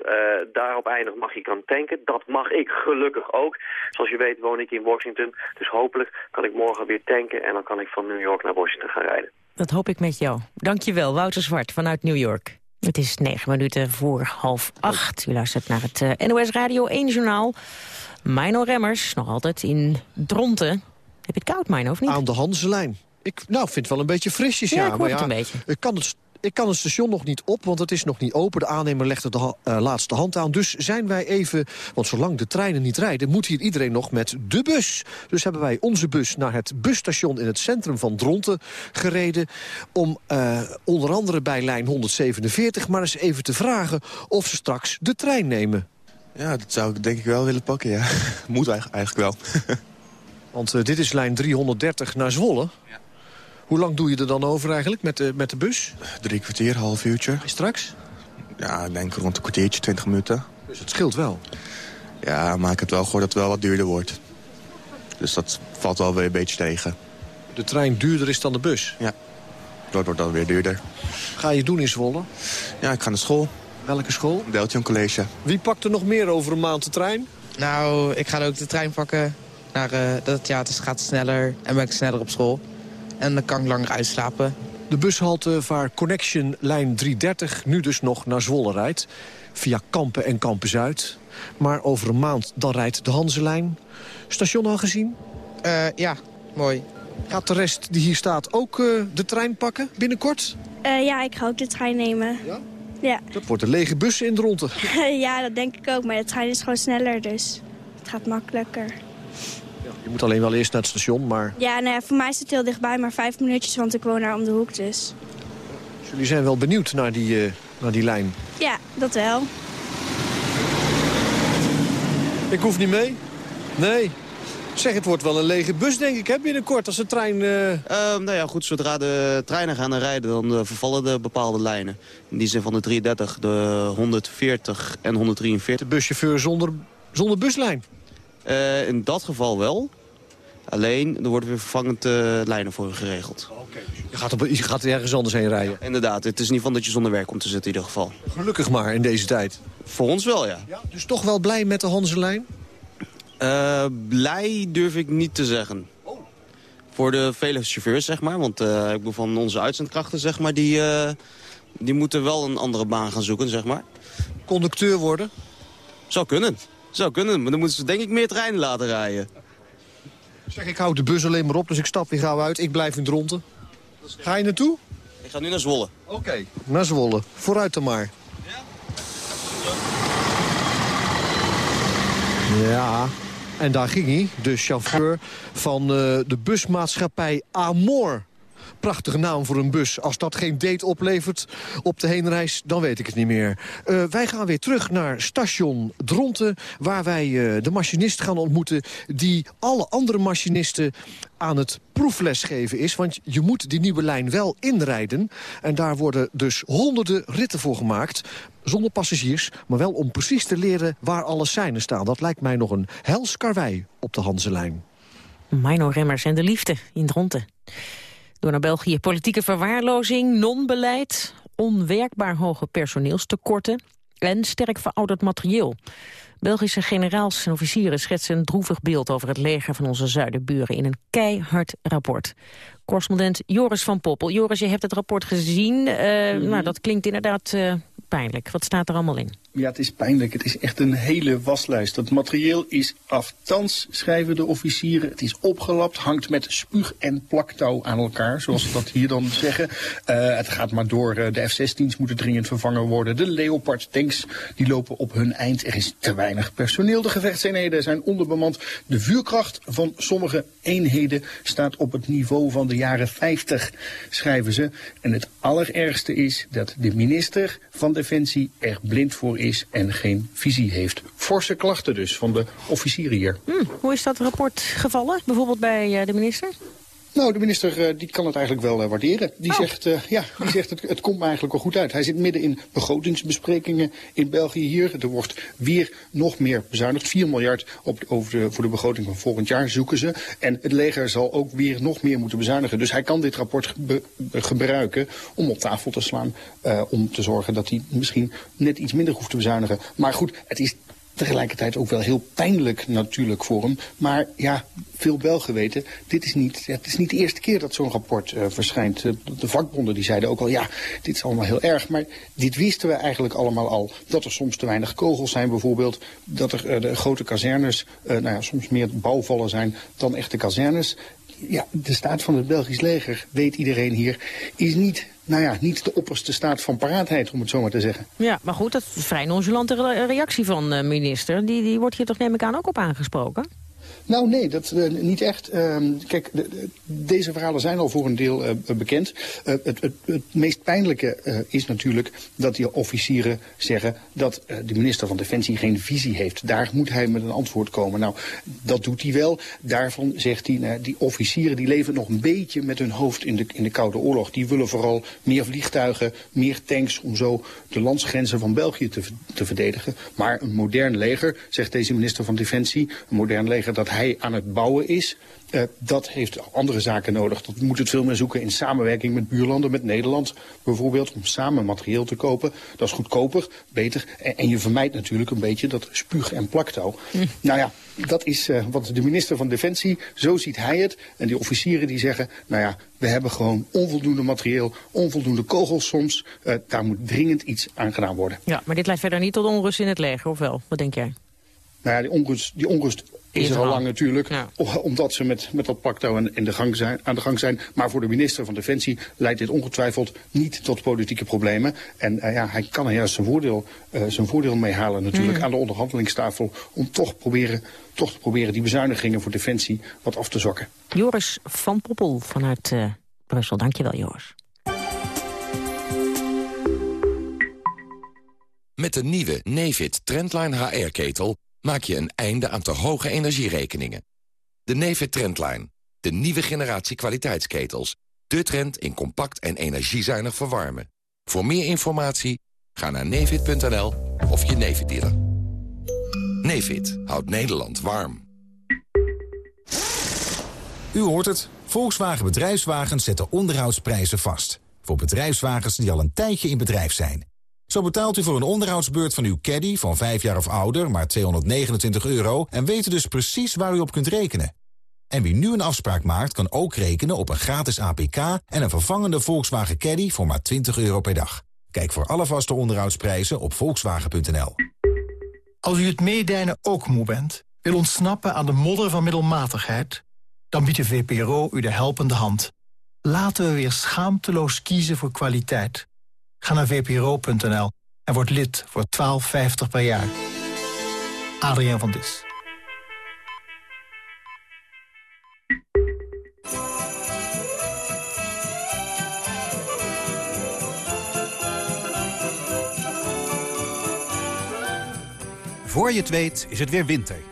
daarop eindig mag je kan tanken. Dat mag ik gelukkig ook. Zoals je weet woon ik in Washington, dus hopelijk kan ik morgen weer tanken en dan kan ik van New York naar Washington gaan rijden. Dat hoop ik met jou. Dankjewel, Wouter Zwart vanuit New York. Het is negen minuten voor half acht. U luistert naar het uh, NOS Radio 1-journaal. Mino Remmers, nog altijd in Dronten. Heb je het koud, Mino, of niet? Aan de Hanselijn. Ik nou, vind het wel een beetje frisjes, ja. ja ik maar ja, het een beetje. Ik kan het ik kan het station nog niet op, want het is nog niet open. De aannemer legt er de ha uh, laatste hand aan. Dus zijn wij even, want zolang de treinen niet rijden... moet hier iedereen nog met de bus. Dus hebben wij onze bus naar het busstation in het centrum van Dronten gereden... om uh, onder andere bij lijn 147 maar eens even te vragen... of ze straks de trein nemen. Ja, dat zou ik denk ik wel willen pakken, ja. (laughs) moet eigenlijk wel. (laughs) want uh, dit is lijn 330 naar Zwolle. Ja. Hoe lang doe je er dan over eigenlijk met de, met de bus? Drie kwartier, half uurtje. En straks? Ja, ik denk rond een kwartiertje, twintig minuten. Dus het scheelt wel? Ja, maar ik heb wel gehoord dat het wel wat duurder wordt. Dus dat valt wel weer een beetje tegen. De trein duurder is dan de bus? Ja, dat wordt dan weer duurder. Ga je doen in Zwolle? Ja, ik ga naar school. Welke school? Deltion College. Wie pakt er nog meer over een maand de trein? Nou, ik ga ook de trein pakken. Naar, uh, dat, ja, het gaat sneller en ben ik sneller op school. En dan kan ik langer uitslapen. De bushalte waar Connection lijn 330 nu dus nog naar Zwolle rijdt. Via Kampen en Kampen-Zuid. Maar over een maand dan rijdt de Hanselijn. Station al gezien? Uh, ja, mooi. Gaat de rest die hier staat ook uh, de trein pakken binnenkort? Uh, ja, ik ga ook de trein nemen. Ja? Ja. Dat wordt een lege bus in Dronten. (laughs) ja, dat denk ik ook. Maar de trein is gewoon sneller, dus het gaat makkelijker. Je moet alleen wel eerst naar het station, maar... Ja, nou ja, voor mij is het heel dichtbij, maar vijf minuutjes, want ik woon daar om de hoek dus. dus jullie zijn wel benieuwd naar die, uh, naar die lijn? Ja, dat wel. Ik hoef niet mee? Nee. Zeg, het wordt wel een lege bus, denk ik, hè, binnenkort, als de trein... Uh... Uh, nou ja, goed, zodra de treinen gaan rijden, dan uh, vervallen de bepaalde lijnen. In die zin van de 330, de 140 en 143. De buschauffeur zonder, zonder buslijn? Uh, in dat geval wel. Alleen, er worden weer vervangend uh, lijnen voor geregeld. Okay. Je, gaat op, je gaat ergens anders heen rijden? Ja, inderdaad, het is niet van dat je zonder werk komt te zitten in ieder geval. Gelukkig maar in deze tijd. Voor ons wel, ja. ja dus toch wel blij met de Hanselijn? Uh, blij durf ik niet te zeggen. Oh. voor de vele chauffeurs, zeg maar. Want eh, ik bedoel, van onze uitzendkrachten, zeg maar, die, eh, die moeten wel een andere baan gaan zoeken, zeg maar. Conducteur worden? Zou kunnen. Zou kunnen, maar dan moeten ze denk ik meer treinen laten rijden. Zeg, ik hou de bus alleen maar op, dus ik stap weer gauw uit. Ik blijf in Dronten. Ga je naartoe? Ik ga nu naar Zwolle. Oké. Naar Zwolle. Vooruit dan maar. Ja, en daar ging hij, de chauffeur van uh, de busmaatschappij Amor. Prachtige naam voor een bus. Als dat geen date oplevert op de heenreis, dan weet ik het niet meer. Uh, wij gaan weer terug naar station Dronten... waar wij uh, de machinist gaan ontmoeten... die alle andere machinisten aan het proeflesgeven is. Want je moet die nieuwe lijn wel inrijden. En daar worden dus honderden ritten voor gemaakt. Zonder passagiers, maar wel om precies te leren waar alle seinen staan. Dat lijkt mij nog een hels karwei op de Hanselijn. Mino Remmers en de liefde in Dronten. Door naar België politieke verwaarlozing, non-beleid... onwerkbaar hoge personeelstekorten en sterk verouderd materieel. Belgische generaals en officieren schetsen een droevig beeld over het leger van onze zuidenburen in een keihard rapport. Correspondent Joris van Poppel. Joris, je hebt het rapport gezien. Uh, nou, dat klinkt inderdaad uh, pijnlijk. Wat staat er allemaal in? Ja, het is pijnlijk. Het is echt een hele waslijst. Het materieel is aftans, schrijven de officieren. Het is opgelapt, hangt met spuug en plaktouw aan elkaar, zoals ze dat hier dan zeggen. Uh, het gaat maar door. De F-16's moeten dringend vervangen worden. De Leopard tanks die lopen op hun eind. Er is te weinig personeel. De gevechtseenheden zijn onderbemand. De vuurkracht van sommige eenheden staat op het niveau van de jaren 50, schrijven ze. En het allerergste is dat de minister van Defensie er blind voor is en geen visie heeft. Forse klachten dus van de officieren hier. Hmm, hoe is dat rapport gevallen, bijvoorbeeld bij uh, de minister? Nou, de minister uh, die kan het eigenlijk wel uh, waarderen. Die oh. zegt, uh, ja, die (laughs) zegt het, het komt me eigenlijk wel goed uit. Hij zit midden in begrotingsbesprekingen in België hier. Er wordt weer nog meer bezuinigd. 4 miljard op, over de, voor de begroting van volgend jaar zoeken ze. En het leger zal ook weer nog meer moeten bezuinigen. Dus hij kan dit rapport ge gebruiken om op tafel te slaan. om te zorgen dat hij misschien net iets minder hoeft te bezuinigen. Maar goed, het is tegelijkertijd ook wel heel pijnlijk natuurlijk voor hem. Maar ja, veel Belgen weten, dit is niet, het is niet de eerste keer dat zo'n rapport uh, verschijnt. de vakbonden die zeiden ook al, ja, dit is allemaal heel erg. Maar dit wisten we eigenlijk allemaal al. Dat er soms te weinig kogels zijn bijvoorbeeld. Dat er uh, de grote kazernes, nou ja, soms meer bouwvallen zijn dan echte kazernes. Ja, de staat van het Belgisch leger, weet iedereen hier, is niet nou ja, niet de opperste staat van paraatheid, om het zo maar te zeggen. Ja, maar goed, dat is vrij nonchalante reactie van de minister. Die, die wordt hier toch neem ik aan ook op aangesproken? Nou nee, dat uh, niet echt. Uh, kijk, de, de, deze verhalen zijn al voor een deel uh, bekend. Uh, het, het, het, meest pijnlijke is natuurlijk dat die officieren zeggen dat de minister van Defensie geen visie heeft. Daar moet hij met een antwoord komen. Nou, dat doet hij wel. Daarvan zegt hij, nou, die officieren die leven nog een beetje met hun hoofd in de, in de Koude Oorlog. Die willen vooral meer vliegtuigen, meer tanks om zo de landsgrenzen van België te, te verdedigen. Maar een modern leger, zegt deze minister van Defensie, een modern leger dat hij aan het bouwen is. Uh, dat heeft andere zaken nodig. Dat moet het veel meer zoeken in samenwerking met buurlanden, met Nederland bijvoorbeeld, om samen materieel te kopen. Dat is goedkoper, beter. En, en je vermijdt natuurlijk een beetje dat spuug- en plaktouw. Hm. Nou ja, dat is uh, wat de minister van Defensie, zo ziet hij het. En die officieren die zeggen, nou ja, we hebben gewoon onvoldoende materieel, onvoldoende kogels soms. Uh, daar moet dringend iets aan gedaan worden. Ja, maar dit leidt verder niet tot onrust in het leger, of wel? Wat denk jij? Nou ja, die onrust, die onrust is er al lang natuurlijk, ja. omdat ze met, met dat paktouw aan, in de gang zijn, aan de gang zijn. Maar voor de minister van Defensie leidt dit ongetwijfeld niet tot politieke problemen. En uh, ja, hij kan er juist zijn voordeel, uh, zijn voordeel mee halen natuurlijk mm. aan de onderhandelingstafel... om toch, proberen, toch te proberen die bezuinigingen voor Defensie wat af te zokken. Joris van Poppel vanuit uh, Brussel. Dankjewel, Joris. Met de nieuwe Nefit Trendline HR-ketel maak je een einde aan te hoge energierekeningen. De Nefit Trendline, de nieuwe generatie kwaliteitsketels. De trend in compact en energiezuinig verwarmen. Voor meer informatie ga naar nefit.nl of je Nefit dealer. Nefit houdt Nederland warm. U hoort het. Volkswagen Bedrijfswagens zetten onderhoudsprijzen vast. Voor bedrijfswagens die al een tijdje in bedrijf zijn. Zo betaalt u voor een onderhoudsbeurt van uw caddy van 5 jaar of ouder maar 229 euro... en weet dus precies waar u op kunt rekenen. En wie nu een afspraak maakt, kan ook rekenen op een gratis APK... en een vervangende Volkswagen Caddy voor maar 20 euro per dag. Kijk voor alle vaste onderhoudsprijzen op volkswagen.nl. Als u het meedijnen ook moe bent, wil ontsnappen aan de modder van middelmatigheid... dan biedt de VPRO u de helpende hand. Laten we weer schaamteloos kiezen voor kwaliteit. Ga naar vpro.nl en word lid voor 12,50 per jaar. Adriaan van Dis. Voor je het weet is het weer winter.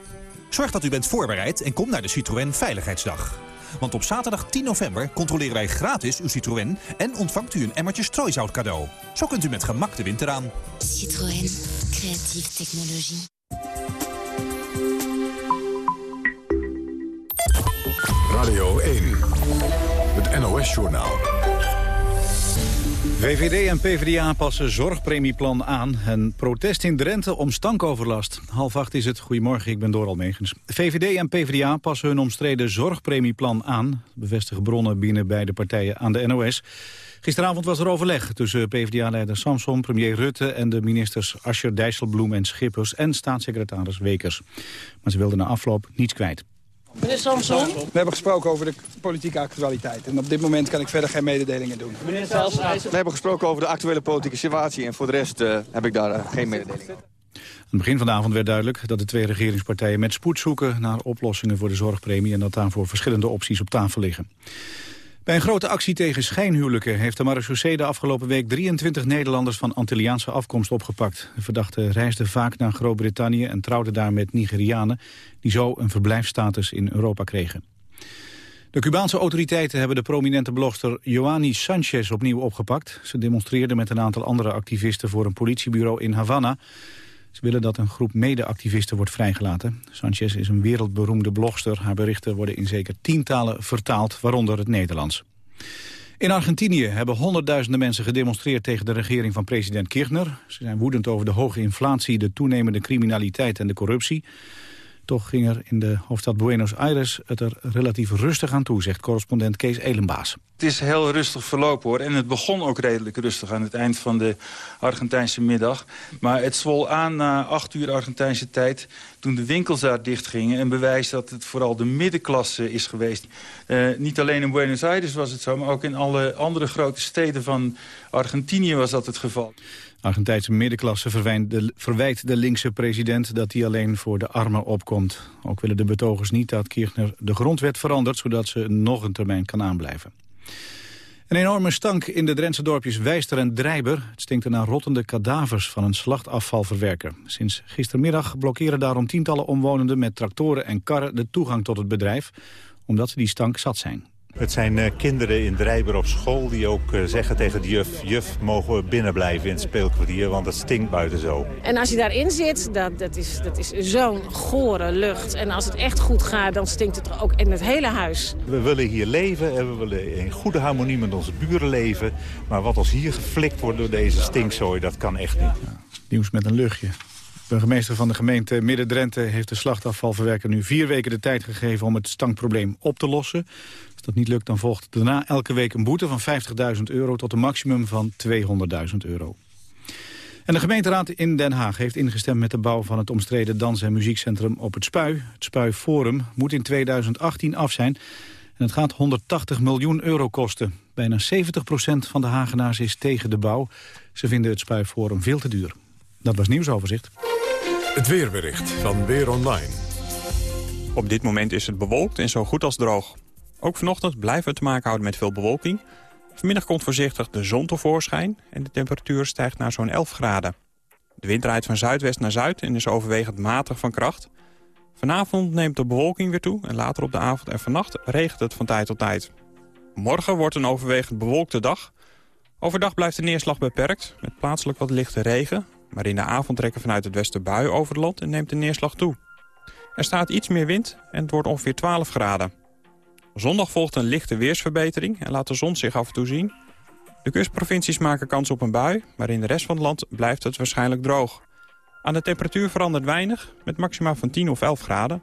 Zorg dat u bent voorbereid en kom naar de Citroën Veiligheidsdag. Want op zaterdag 10 november controleren wij gratis uw Citroën... en ontvangt u een emmertje strooisout cadeau. Zo kunt u met gemak de winter aan. Citroën. Creatieve technologie. Radio 1. Het NOS-journaal. VVD en PvdA passen zorgpremieplan aan. Een protest in Drenthe om stankoverlast. Half acht is het. Goedemorgen, ik ben Doral Megens. VVD en PvdA passen hun omstreden zorgpremieplan aan. Bevestigen bronnen binnen beide partijen aan de NOS. Gisteravond was er overleg tussen PvdA-leider Samson, premier Rutte... en de ministers Ascher Dijsselbloem en Schippers en staatssecretaris Wekers. Maar ze wilden na afloop niets kwijt. Meneer Samson? We hebben gesproken over de politieke actualiteit. En op dit moment kan ik verder geen mededelingen doen. Meneer Zijlstra? We hebben gesproken over de actuele politieke situatie. En voor de rest uh, heb ik daar uh, geen mededelingen. Aan het begin van de avond werd duidelijk dat de twee regeringspartijen met spoed zoeken naar oplossingen voor de zorgpremie en dat daarvoor verschillende opties op tafel liggen. Bij een grote actie tegen schijnhuwelijken heeft de marechaussee de afgelopen week 23 Nederlanders van Antilliaanse afkomst opgepakt. De verdachten reisden vaak naar Groot-Brittannië en trouwden daar met Nigerianen die zo een verblijfsstatus in Europa kregen. De Cubaanse autoriteiten hebben de prominente blogster Joanny Sanchez opnieuw opgepakt. Ze demonstreerde met een aantal andere activisten voor een politiebureau in Havana. Ze willen dat een groep mede-activisten wordt vrijgelaten. Sanchez is een wereldberoemde blogster. Haar berichten worden in zeker tientalen vertaald, waaronder het Nederlands. In Argentinië hebben honderdduizenden mensen gedemonstreerd tegen de regering van president Kirchner. Ze zijn woedend over de hoge inflatie, de toenemende criminaliteit en de corruptie. Toch ging er in de hoofdstad Buenos Aires het er relatief rustig aan toe, zegt correspondent Kees Elenbaas. Het is heel rustig verlopen hoor. En het begon ook redelijk rustig aan het eind van de Argentijnse middag. Maar het zwol aan na acht uur Argentijnse tijd toen de winkels daar dichtgingen. En bewijst dat het vooral de middenklasse is geweest. Uh, niet alleen in Buenos Aires was het zo, maar ook in alle andere grote steden van Argentinië was dat het geval. Argentijnse middenklasse verwijt de linkse president dat hij alleen voor de armen opkomt. Ook willen de betogers niet dat Kirchner de grondwet verandert... zodat ze nog een termijn kan aanblijven. Een enorme stank in de Drentse dorpjes Wijster en Drijber. Het stinkt naar rottende kadavers van een slachtafvalverwerker. Sinds gistermiddag blokkeren daarom tientallen omwonenden... met tractoren en karren de toegang tot het bedrijf... omdat ze die stank zat zijn. Het zijn uh, kinderen in Drijber op school die ook uh, zeggen tegen de juf... juf, mogen we binnen blijven in het speelkwartier, want het stinkt buiten zo. En als je daarin zit, dat, dat is, dat is zo'n gore lucht. En als het echt goed gaat, dan stinkt het er ook in het hele huis. We willen hier leven en we willen in goede harmonie met onze buren leven. Maar wat als hier geflikt wordt door deze stinkzooi, dat kan echt niet. Ja, nieuws met een luchtje. De burgemeester van de gemeente Midden-Drenthe heeft de slachtafvalverwerker nu vier weken de tijd gegeven om het stankprobleem op te lossen. Als dat niet lukt, dan volgt daarna elke week een boete van 50.000 euro tot een maximum van 200.000 euro. En de gemeenteraad in Den Haag heeft ingestemd met de bouw van het omstreden dans- en muziekcentrum op het Spui. Het Spui Forum moet in 2018 af zijn en het gaat 180 miljoen euro kosten. Bijna 70% van de Hagenaars is tegen de bouw. Ze vinden het Spui Forum veel te duur. Dat was nieuwsoverzicht. Het weerbericht van Weer Online. Op dit moment is het bewolkt en zo goed als droog. Ook vanochtend blijven we te maken houden met veel bewolking. Vanmiddag komt voorzichtig de zon tevoorschijn en de temperatuur stijgt naar zo'n 11 graden. De wind draait van zuidwest naar zuid en is overwegend matig van kracht. Vanavond neemt de bewolking weer toe en later op de avond en vannacht regent het van tijd tot tijd. Morgen wordt een overwegend bewolkte dag. Overdag blijft de neerslag beperkt, met plaatselijk wat lichte regen. Maar in de avond trekken vanuit het westen buien over het land en neemt de neerslag toe. Er staat iets meer wind en het wordt ongeveer 12 graden. Zondag volgt een lichte weersverbetering en laat de zon zich af en toe zien. De kustprovincies maken kans op een bui, maar in de rest van het land blijft het waarschijnlijk droog. Aan de temperatuur verandert weinig, met maxima van 10 of 11 graden.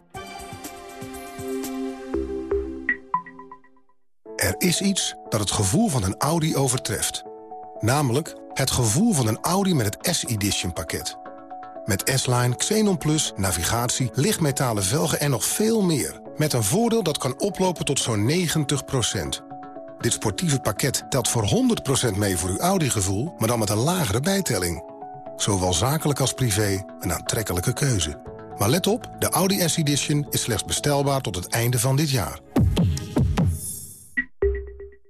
Er is iets dat het gevoel van een Audi overtreft. Namelijk het gevoel van een Audi met het S-Edition pakket. Met S-Line, Xenon Plus, navigatie, lichtmetalen velgen en nog veel meer. Met een voordeel dat kan oplopen tot zo'n 90% Dit sportieve pakket telt voor 100% mee voor uw Audi-gevoel... maar dan met een lagere bijtelling. Zowel zakelijk als privé een aantrekkelijke keuze. Maar let op, de Audi S-Edition is slechts bestelbaar tot het einde van dit jaar.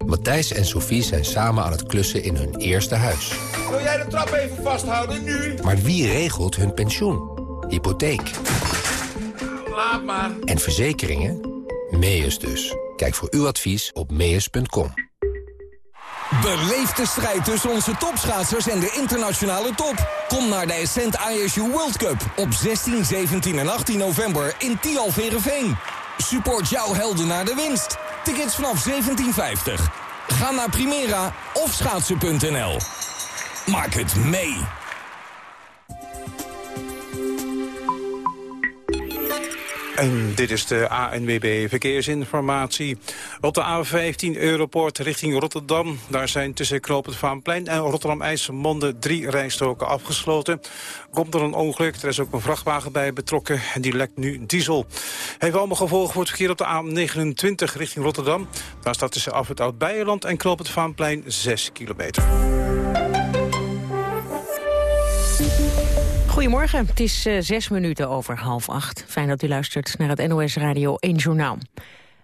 Matthijs en Sophie zijn samen aan het klussen in hun eerste huis. Wil jij de trap even vasthouden, nu? Maar wie regelt hun pensioen? Hypotheek. Maar. En verzekeringen? Meus dus. Kijk voor uw advies op meus.com. Beleef de strijd tussen onze topschaatsers en de internationale top. Kom naar de Ascent ISU World Cup op 16, 17 en 18 november in Tialverenveen. Support jouw helden naar de winst. Tickets vanaf 17,50. Ga naar Primera of schaatsen.nl. Maak het mee. En dit is de ANWB Verkeersinformatie. Op de A15 Europort richting Rotterdam. Daar zijn tussen Knoop het Vaanplein en Rotterdam-IJsselmonde drie rijstroken afgesloten. Komt er een ongeluk, er is ook een vrachtwagen bij betrokken en die lekt nu diesel. Heeft allemaal gevolgen voor het verkeer op de A29 richting Rotterdam. Daar staat tussen af het Oud-Beijerland en Knoop het Vaanplein 6 kilometer. Goedemorgen, het is uh, zes minuten over half acht. Fijn dat u luistert naar het NOS Radio 1 Journaal.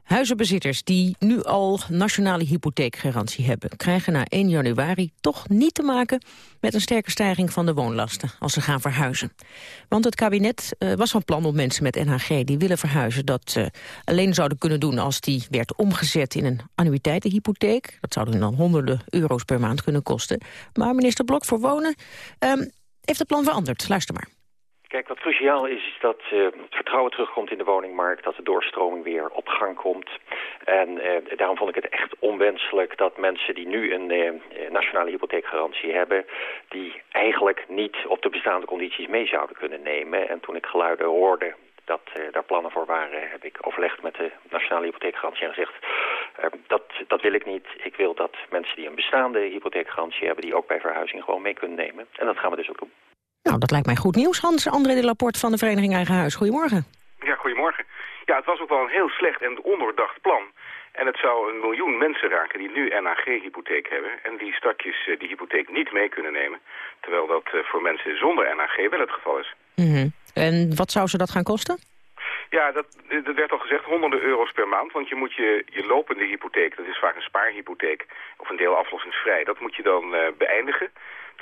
Huizenbezitters die nu al nationale hypotheekgarantie hebben... krijgen na 1 januari toch niet te maken met een sterke stijging van de woonlasten... als ze gaan verhuizen. Want het kabinet uh, was van plan om mensen met NHG die willen verhuizen... dat uh, alleen zouden kunnen doen als die werd omgezet in een annuïteitenhypotheek. Dat zou dan honderden euro's per maand kunnen kosten. Maar minister Blok voor Wonen... Um, heeft het plan veranderd. Luister maar. Kijk, wat cruciaal is, is dat uh, het vertrouwen terugkomt in de woningmarkt, dat de doorstroming weer op gang komt. En uh, daarom vond ik het echt onwenselijk dat mensen die nu een uh, nationale hypotheekgarantie hebben, die eigenlijk niet op de bestaande condities mee zouden kunnen nemen. En toen ik geluiden hoorde dat daar plannen voor waren, heb ik overlegd met de nationale hypotheekgarantie en gezegd, dat, dat wil ik niet. Ik wil dat mensen die een bestaande hypotheekgarantie hebben, die ook bij verhuizing gewoon mee kunnen nemen. En dat gaan we dus ook doen. Nou, dat lijkt mij goed nieuws. Hans André de Laporte van de Vereniging Eigen Huis. Goedemorgen. Ja, goedemorgen. Ja, het was ook wel een heel slecht en ondoordacht plan. En het zou een miljoen mensen raken die nu NHG-hypotheek hebben... en die straks die hypotheek niet mee kunnen nemen. Terwijl dat voor mensen zonder NHG wel het geval is. Mm -hmm. En wat zou ze dat gaan kosten? Ja, dat, dat werd al gezegd, honderden euro's per maand. Want je moet je, je lopende hypotheek, dat is vaak een spaarhypotheek... of een deel aflossingsvrij, dat moet je dan uh, beëindigen.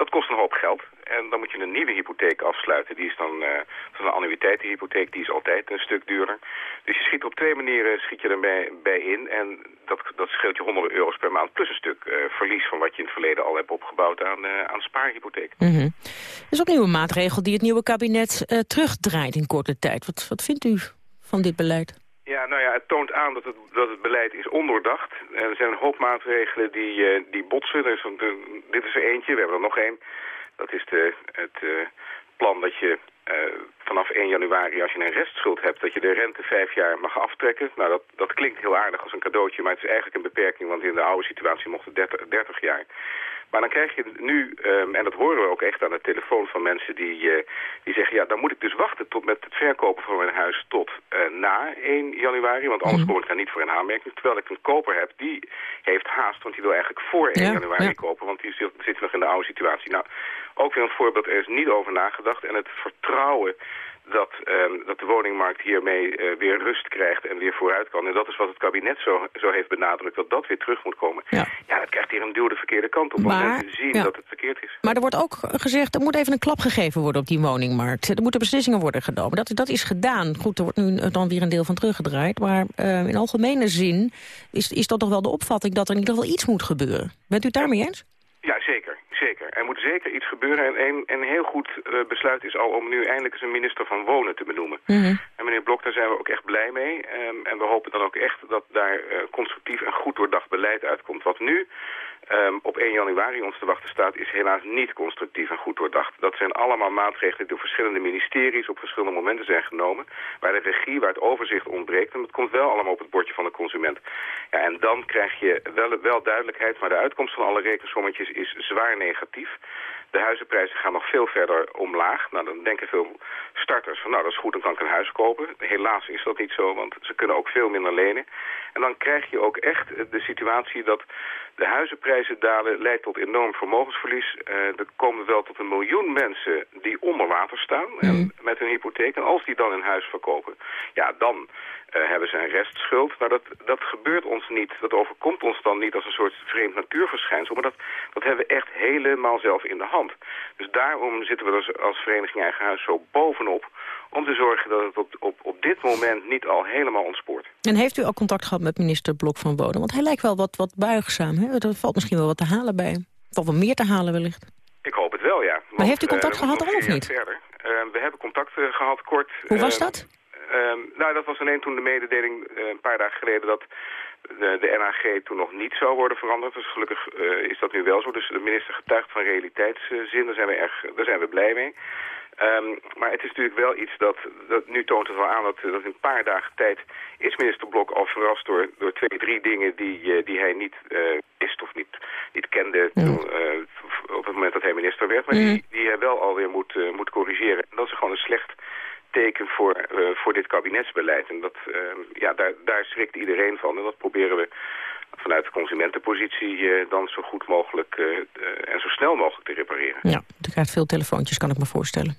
Dat kost een hoop geld. En dan moet je een nieuwe hypotheek afsluiten. Die is dan uh, een annuïteitenhypotheek, die is altijd een stuk duurder. Dus je schiet op twee manieren schiet je erbij bij in. En dat, dat scheelt je honderden euro's per maand. Plus een stuk uh, verlies van wat je in het verleden al hebt opgebouwd aan, uh, aan spaarhypotheek. Mm -hmm. Dat is ook een maatregel die het nieuwe kabinet terugdraait in korte tijd. Wat, wat vindt u van dit beleid? Ja, nou ja, het toont aan dat het, dat het beleid is ondoordacht. Er zijn een hoop maatregelen die, uh, die botsen. Dus, dit is er eentje, we hebben er nog één. Dat is de, het uh, plan dat je uh, vanaf 1 januari, als je een restschuld hebt... dat je de rente vijf jaar mag aftrekken. Nou, dat, dat klinkt heel aardig als een cadeautje, maar het is eigenlijk een beperking... want in de oude situatie mocht het 30, 30 jaar. Maar dan krijg je nu, um, en dat horen we ook echt aan de telefoon van mensen die, uh, die zeggen... ja, dan moet ik dus wachten tot met het verkopen van mijn huis tot uh, na 1 januari... want anders kom ik daar niet voor in aanmerking. Terwijl ik een koper heb, die heeft haast, want die wil eigenlijk voor 1 ja, januari ja. kopen... want die zit, zit nog in de oude situatie. Nou, ook weer een voorbeeld, er is niet over nagedacht. En het vertrouwen dat, um, dat de woningmarkt hiermee uh, weer rust krijgt en weer vooruit kan. En dat is wat het kabinet zo, zo heeft benadrukt, dat dat weer terug moet komen. Ja, ja dat krijgt hier een duw de verkeerde kant op, maar, om mensen te zien ja. dat het verkeerd is. Maar er wordt ook gezegd, er moet even een klap gegeven worden op die woningmarkt. Er moeten beslissingen worden genomen. Dat, dat is gedaan. Goed, er wordt nu dan weer een deel van teruggedraaid. Maar uh, in algemene zin is, is dat toch wel de opvatting dat er in ieder geval iets moet gebeuren. Bent u het daarmee eens? Ja, zeker. Zeker. Er moet zeker iets gebeuren. En een, een heel goed uh, besluit is al om nu eindelijk eens een minister van Wonen te benoemen. Mhm. En meneer Blok, daar zijn we ook echt blij mee. Um, en we hopen dan ook echt dat daar uh, constructief en goed doordacht beleid uitkomt. Wat nu um, op 1 januari ons te wachten staat, is helaas niet constructief en goed doordacht. Dat zijn allemaal maatregelen die door verschillende ministeries op verschillende momenten zijn genomen. Waar de regie, waar het overzicht ontbreekt. En het komt wel allemaal op het bordje van de consument. Ja, en dan krijg je wel, wel duidelijkheid, maar de uitkomst van alle rekensommetjes is zwaar negatief. De huizenprijzen gaan nog veel verder omlaag. Nou, dan denken veel starters van, nou, dat is goed, dan kan ik een huis kopen. Helaas is dat niet zo, want ze kunnen ook veel minder lenen. En dan krijg je ook echt de situatie dat de huizenprijzen dalen, leidt tot enorm vermogensverlies. Uh, er komen wel tot een miljoen mensen die onder water staan en Mm. met hun hypotheek. En als die dan een huis verkopen, ja, dan uh, hebben ze een restschuld. Nou, dat, dat gebeurt ons niet. Dat overkomt ons dan niet als een soort vreemd natuurverschijnsel. Maar dat, dat hebben we echt helemaal zelf in de hand. Dus daarom zitten we als, als Vereniging Eigen Huis zo bovenop... om te zorgen dat het op, op, op dit moment niet al helemaal ontspoort. En heeft u al contact gehad met minister Blok van Wonen? Want hij lijkt wel wat, wat buigzaam. Hè? Er valt misschien wel wat te halen bij hem. Valt wel meer te halen wellicht. Ik hoop het wel, ja. Maar heeft u contact uh, gehad al of niet? Verder. Uh, we hebben contact uh, gehad kort. Hoe was dat? Nou, dat was alleen toen de mededeling een paar dagen geleden dat de, de NAG toen nog niet zou worden veranderd. Dus gelukkig uh, is dat nu wel zo. Dus de minister getuigt van realiteitszin. Daar zijn we, erg, daar zijn we blij mee. Um, maar het is natuurlijk wel iets dat, dat nu toont het wel aan dat, dat in een paar dagen tijd is minister Blok al verrast door, door twee, drie dingen die, uh, die hij niet uh, wist of niet, niet kende toen, uh, op het moment dat hij minister werd. Maar Mm. die, die hij wel alweer moet, moet corrigeren. En dat is gewoon een slecht teken voor, uh, voor dit kabinetsbeleid. En dat, uh, ja, daar, daar schrikt iedereen van. En dat proberen we vanuit de consumentenpositie uh, dan zo goed mogelijk uh, en zo snel mogelijk te repareren. Ja, u krijgt veel telefoontjes, kan ik me voorstellen.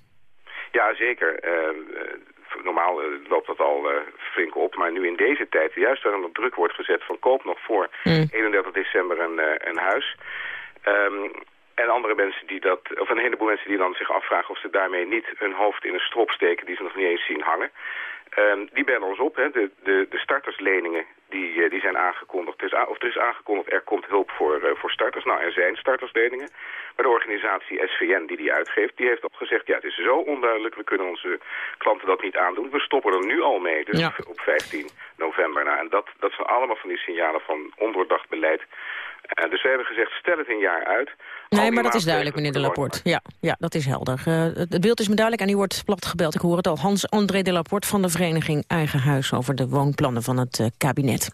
Ja, zeker. normaal loopt dat al flink op. Maar nu in deze tijd, juist waar er druk wordt gezet van koop nog voor mm. 31 december een, een huis... Um, en andere mensen die dat, of een heleboel mensen die dan zich afvragen of ze daarmee niet hun hoofd in een strop steken die ze nog niet eens zien hangen. Um, die bellen ons op. Hè. De, de, de startersleningen die, uh, die zijn aangekondigd. Er is, of er is aangekondigd er komt hulp voor, uh, voor starters. Nou, er zijn startersleningen. Maar de organisatie SVN die die uitgeeft, die heeft al gezegd... ja, het is zo onduidelijk, we kunnen onze klanten dat niet aandoen. We stoppen er nu al mee, dus ja. op 15 november. Nou, en dat, dat zijn allemaal van die signalen van ondoordacht beleid... Uh, dus we hebben gezegd, stel het een jaar uit. Nee, maar dat is duidelijk, meneer de Laporte. Ja, ja, dat is helder. Uh, het beeld is me duidelijk en u wordt plat gebeld. Ik hoor het al. Hans-André de Laporte van de vereniging Eigen Huis... over de woonplannen van het uh, kabinet.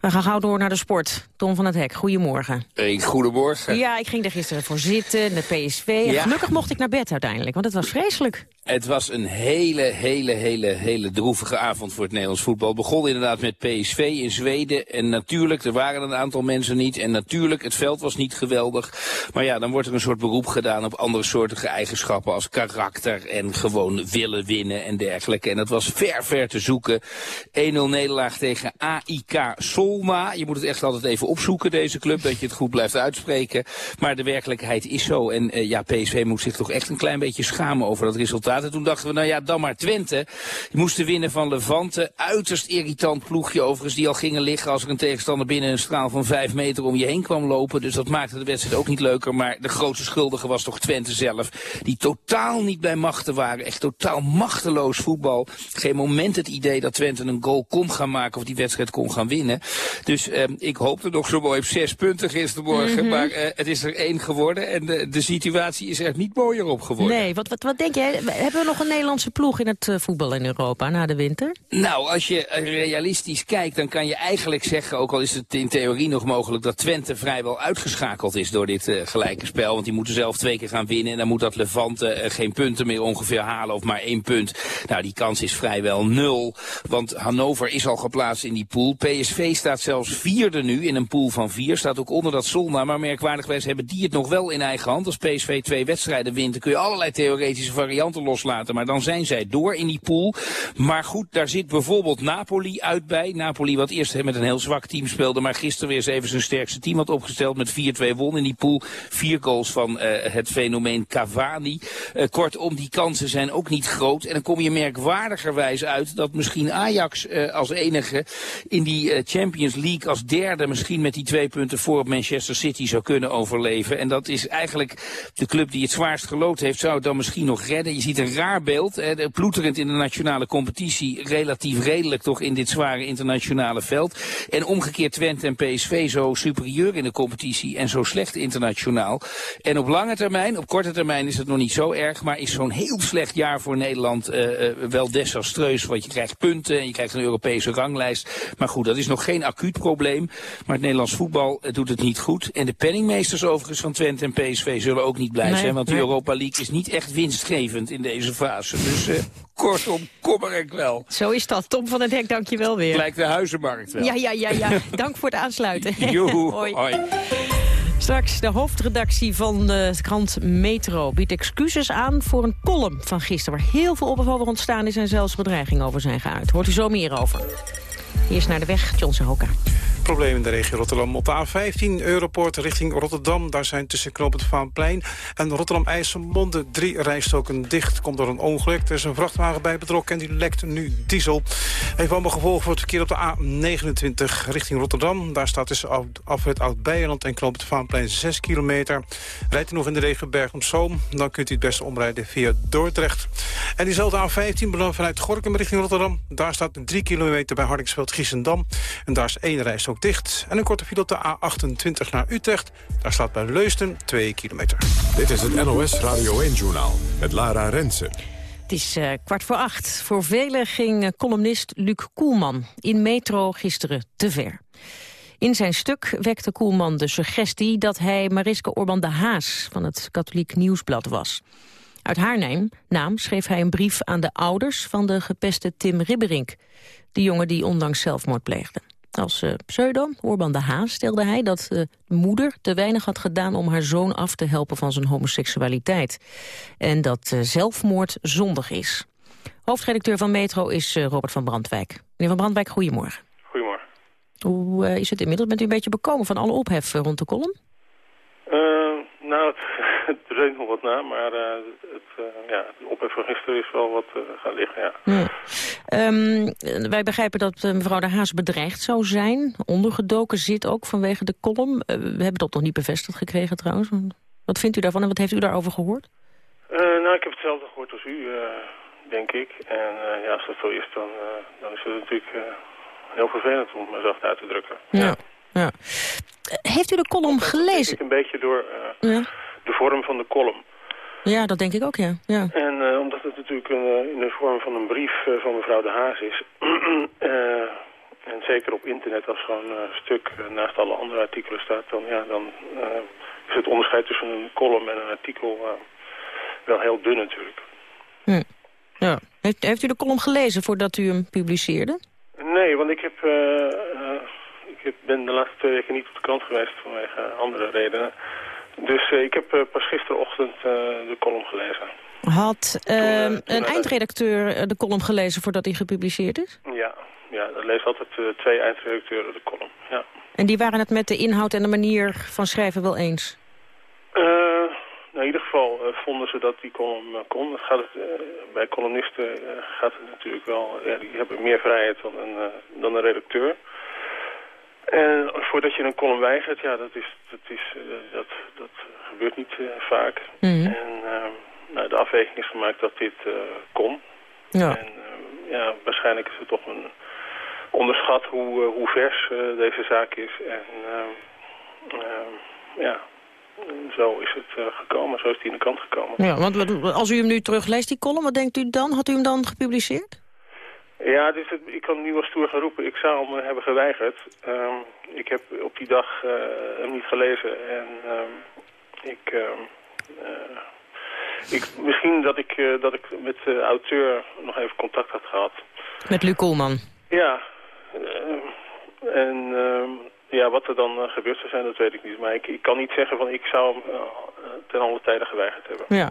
We gaan gauw door naar de sport. Tom van het Hek, goedemorgen. Hey, goedemorgen. Ja, ik ging er gisteren voor zitten, de PSV. Ja. Gelukkig mocht ik naar bed uiteindelijk, want het was vreselijk. Het was een hele, hele, hele, hele droevige avond voor het Nederlands voetbal. Het begon inderdaad met PSV in Zweden. En natuurlijk, er waren een aantal mensen niet. En natuurlijk, het veld was niet geweldig. Maar ja, dan wordt er een soort beroep gedaan op andere soortige eigenschappen... als karakter en gewoon willen winnen en dergelijke. En dat was ver, ver te zoeken. 1-0 nederlaag tegen AIK Solma. Je moet het echt altijd even opzoeken, deze club, dat je het goed blijft uitspreken. Maar de werkelijkheid is zo. En uh, ja, PSV moet zich toch echt een klein beetje schamen over dat resultaat. En toen dachten we, nou ja, dan maar Twente. Die moesten winnen van Levante. Uiterst irritant ploegje overigens, die al gingen liggen als er een tegenstander binnen een straal van vijf meter om je heen kwam lopen. Dus dat maakte de wedstrijd ook niet leuker. Maar de grootste schuldige was toch Twente zelf. Die totaal niet bij machten waren. Echt totaal machteloos voetbal. Geen moment het idee dat Twente een goal kon gaan maken of die wedstrijd kon gaan winnen. Dus eh, ik hoopte nog zo mooi op zes punten gistermorgen. Mm -hmm. Maar eh, het is er één geworden en de, de situatie is er niet mooier op geworden. Nee, wat, wat, wat denk jij? Hebben we nog een Nederlandse ploeg in het uh, voetbal in Europa na de winter? Nou, als je realistisch kijkt, dan kan je eigenlijk zeggen, ook al is het in theorie nog mogelijk, dat Twente vrijwel uitgeschakeld is door dit uh, gelijke spel. Want die moeten zelf twee keer gaan winnen en dan moet dat Levante geen punten meer ongeveer halen of maar één punt. Nou, die kans is vrijwel nul, want Hannover is al geplaatst in die pool. PSV staat zelfs vierde nu in een pool van vier, staat ook onder dat Solna, maar merkwaardigwijs hebben die het nog wel in eigen hand. Als PSV twee wedstrijden wint, dan kun je allerlei theoretische varianten los loslaten. Maar dan zijn zij door in die pool. Maar goed, daar zit bijvoorbeeld Napoli uit bij. Napoli wat eerst met een heel zwak team speelde, maar gisteren weer eens even zijn sterkste team had opgesteld. Met 4-2 won in die pool. Vier goals van uh, het fenomeen Cavani. Uh, kortom, die kansen zijn ook niet groot. En dan kom je merkwaardigerwijs uit dat misschien Ajax uh, als enige in die Champions League als derde misschien met die twee punten voor Manchester City zou kunnen overleven. En dat is eigenlijk de club die het zwaarst gelood heeft, zou het dan misschien nog redden. Je ziet een raar beeld, hè, ploeterend in de nationale competitie, relatief redelijk toch in dit zware internationale veld. En omgekeerd Twente en PSV zo superieur in de competitie en zo slecht internationaal. En op lange termijn, op korte termijn is het nog niet zo erg, maar is zo'n heel slecht jaar voor Nederland uh, uh, wel desastreus. Want je krijgt punten en je krijgt een Europese ranglijst. Maar goed, dat is nog geen acuut probleem. Maar het Nederlands voetbal uh, doet het niet goed. En de penningmeesters overigens van Twente en PSV zullen ook niet blij nee, zijn. Want de Europa League is niet echt winstgevend in deze fase. Dus uh, kortom, kommer ik wel. Zo is dat. Tom van den Hek, dank je wel weer. Lijkt de huizenmarkt wel. Ja, ja, ja. ja. (laughs) dank voor het aansluiten. (laughs) Joehoe. (laughs) Hoi. Hoi. Straks de hoofdredactie van de krant Metro biedt excuses aan voor een column van gisteren... waar heel veel ophef over ontstaan is en zelfs bedreigingen over zijn geuit. Hoort u zo meer over. Eerst naar de weg, John Hoka. Probleem in de regio Rotterdam. Op de A15 Europoort richting Rotterdam. Daar zijn tussen knooppunt Vaanplein en Rotterdam-IJsselmonde drie rijstoken dicht. Komt door een ongeluk. Er is een vrachtwagen bij betrokken en die lekt nu diesel. Heeft allemaal gevolgen voor het verkeer op de A29 richting Rotterdam. Daar staat tussen afrit Oud-Beijerland en knooppunt Vaanplein 6 kilometer. Rijdt u nog in de regio Bergen-op-Zoom, dan kunt u het beste omrijden via Dordrecht. En diezelfde A15 belandt vanuit Gorkum richting Rotterdam. Daar staat 3 kilometer bij En daar is één rijstok dicht. En een korte file op de A28 naar Utrecht. Daar staat bij Leusden 2 kilometer. Dit is het NOS Radio 1-journaal met Lara Rensen. Het is uh, kwart voor acht. Voor velen ging columnist Luc Koelman in Metro gisteren te ver. In zijn stuk wekte Koelman de suggestie dat hij Mariska Orban de Haas van het Katholiek Nieuwsblad was. Uit haar naam, naam schreef hij een brief aan de ouders van de gepeste Tim Ribberink, de jongen die onlangs zelfmoord pleegde. Als uh, pseudo, Orban de Haas, stelde hij dat uh, de moeder te weinig had gedaan om haar zoon af te helpen van zijn homoseksualiteit. En dat uh, zelfmoord zondig is. Hoofdredacteur van Metro is Robert van Brandwijk. Meneer van Brandwijk, goedemorgen. Goedemorgen. Hoe is het inmiddels? Bent u een beetje bekomen van alle ophef rond de column? nou, (laughs) het, het brengt nog wat na, maar het, ja, de ophef van gisteren is wel wat gaan liggen, ja. ja. Um, wij begrijpen dat mevrouw de Haas bedreigd zou zijn. Ondergedoken zit ook vanwege de column. We hebben dat nog niet bevestigd gekregen trouwens. Wat vindt u daarvan en wat heeft u daarover gehoord? Nou, ik heb hetzelfde gehoord als u, denk ik. En ja, als dat zo is, dan, dan is het natuurlijk heel vervelend om het zacht uit te drukken. Ja. ja. Heeft u de column gelezen? Ik een beetje door ja. De vorm van de column. Ja, dat denk ik ook, ja. ja. En uh, omdat het natuurlijk een, uh, in de vorm van een brief uh, van mevrouw De Haas is... (clears throat) en zeker op internet als een stuk naast alle andere artikelen staat... dan, ja, dan is het onderscheid tussen een column en een artikel wel heel dun natuurlijk. Hm. Ja. Heeft, heeft u de column gelezen voordat u hem publiceerde? Nee, want ik heb... ik heb, ben de laatste twee weken niet op de krant geweest vanwege andere redenen... Dus uh, ik heb uh, pas gisterochtend uh, de column gelezen. Had toen, toen een eindredacteur de column gelezen voordat hij gepubliceerd is? Ja, ja er lezen altijd twee eindredacteuren de column, ja. En die waren het met de inhoud en de manier van schrijven wel eens? Nou, in ieder geval vonden ze dat die column kon. Dat gaat het, bij columnisten gaat het natuurlijk wel... Ja, die hebben meer vrijheid dan een, dan een redacteur. En voordat je een column weigert, ja, dat, is, dat, is, uh, dat, dat gebeurt niet uh, vaak. Mm -hmm. En uh, nou, de afweging is gemaakt dat dit kon. Ja. En ja, waarschijnlijk is het toch een onderschat hoe, hoe vers deze zaak is. En ja, zo is het gekomen, zo is die in de kant gekomen. Ja, want als u hem nu terugleest, die column, wat denkt u dan? Had u hem dan gepubliceerd? Ja, dus het, ik kan nu wel stoer gaan roepen. Ik zou hem hebben geweigerd. Um, ik heb op die dag uh, hem niet gelezen. En um, ik, um, uh, ik... Misschien dat ik, uh, dat ik met de auteur nog even contact had gehad. Met Luc Koolman? Ja. en Ja, wat er dan uh, gebeurd zou zijn, dat weet ik niet. Maar ik, ik kan niet zeggen van ik zou hem uh, ten alle tijde geweigerd hebben. Ja.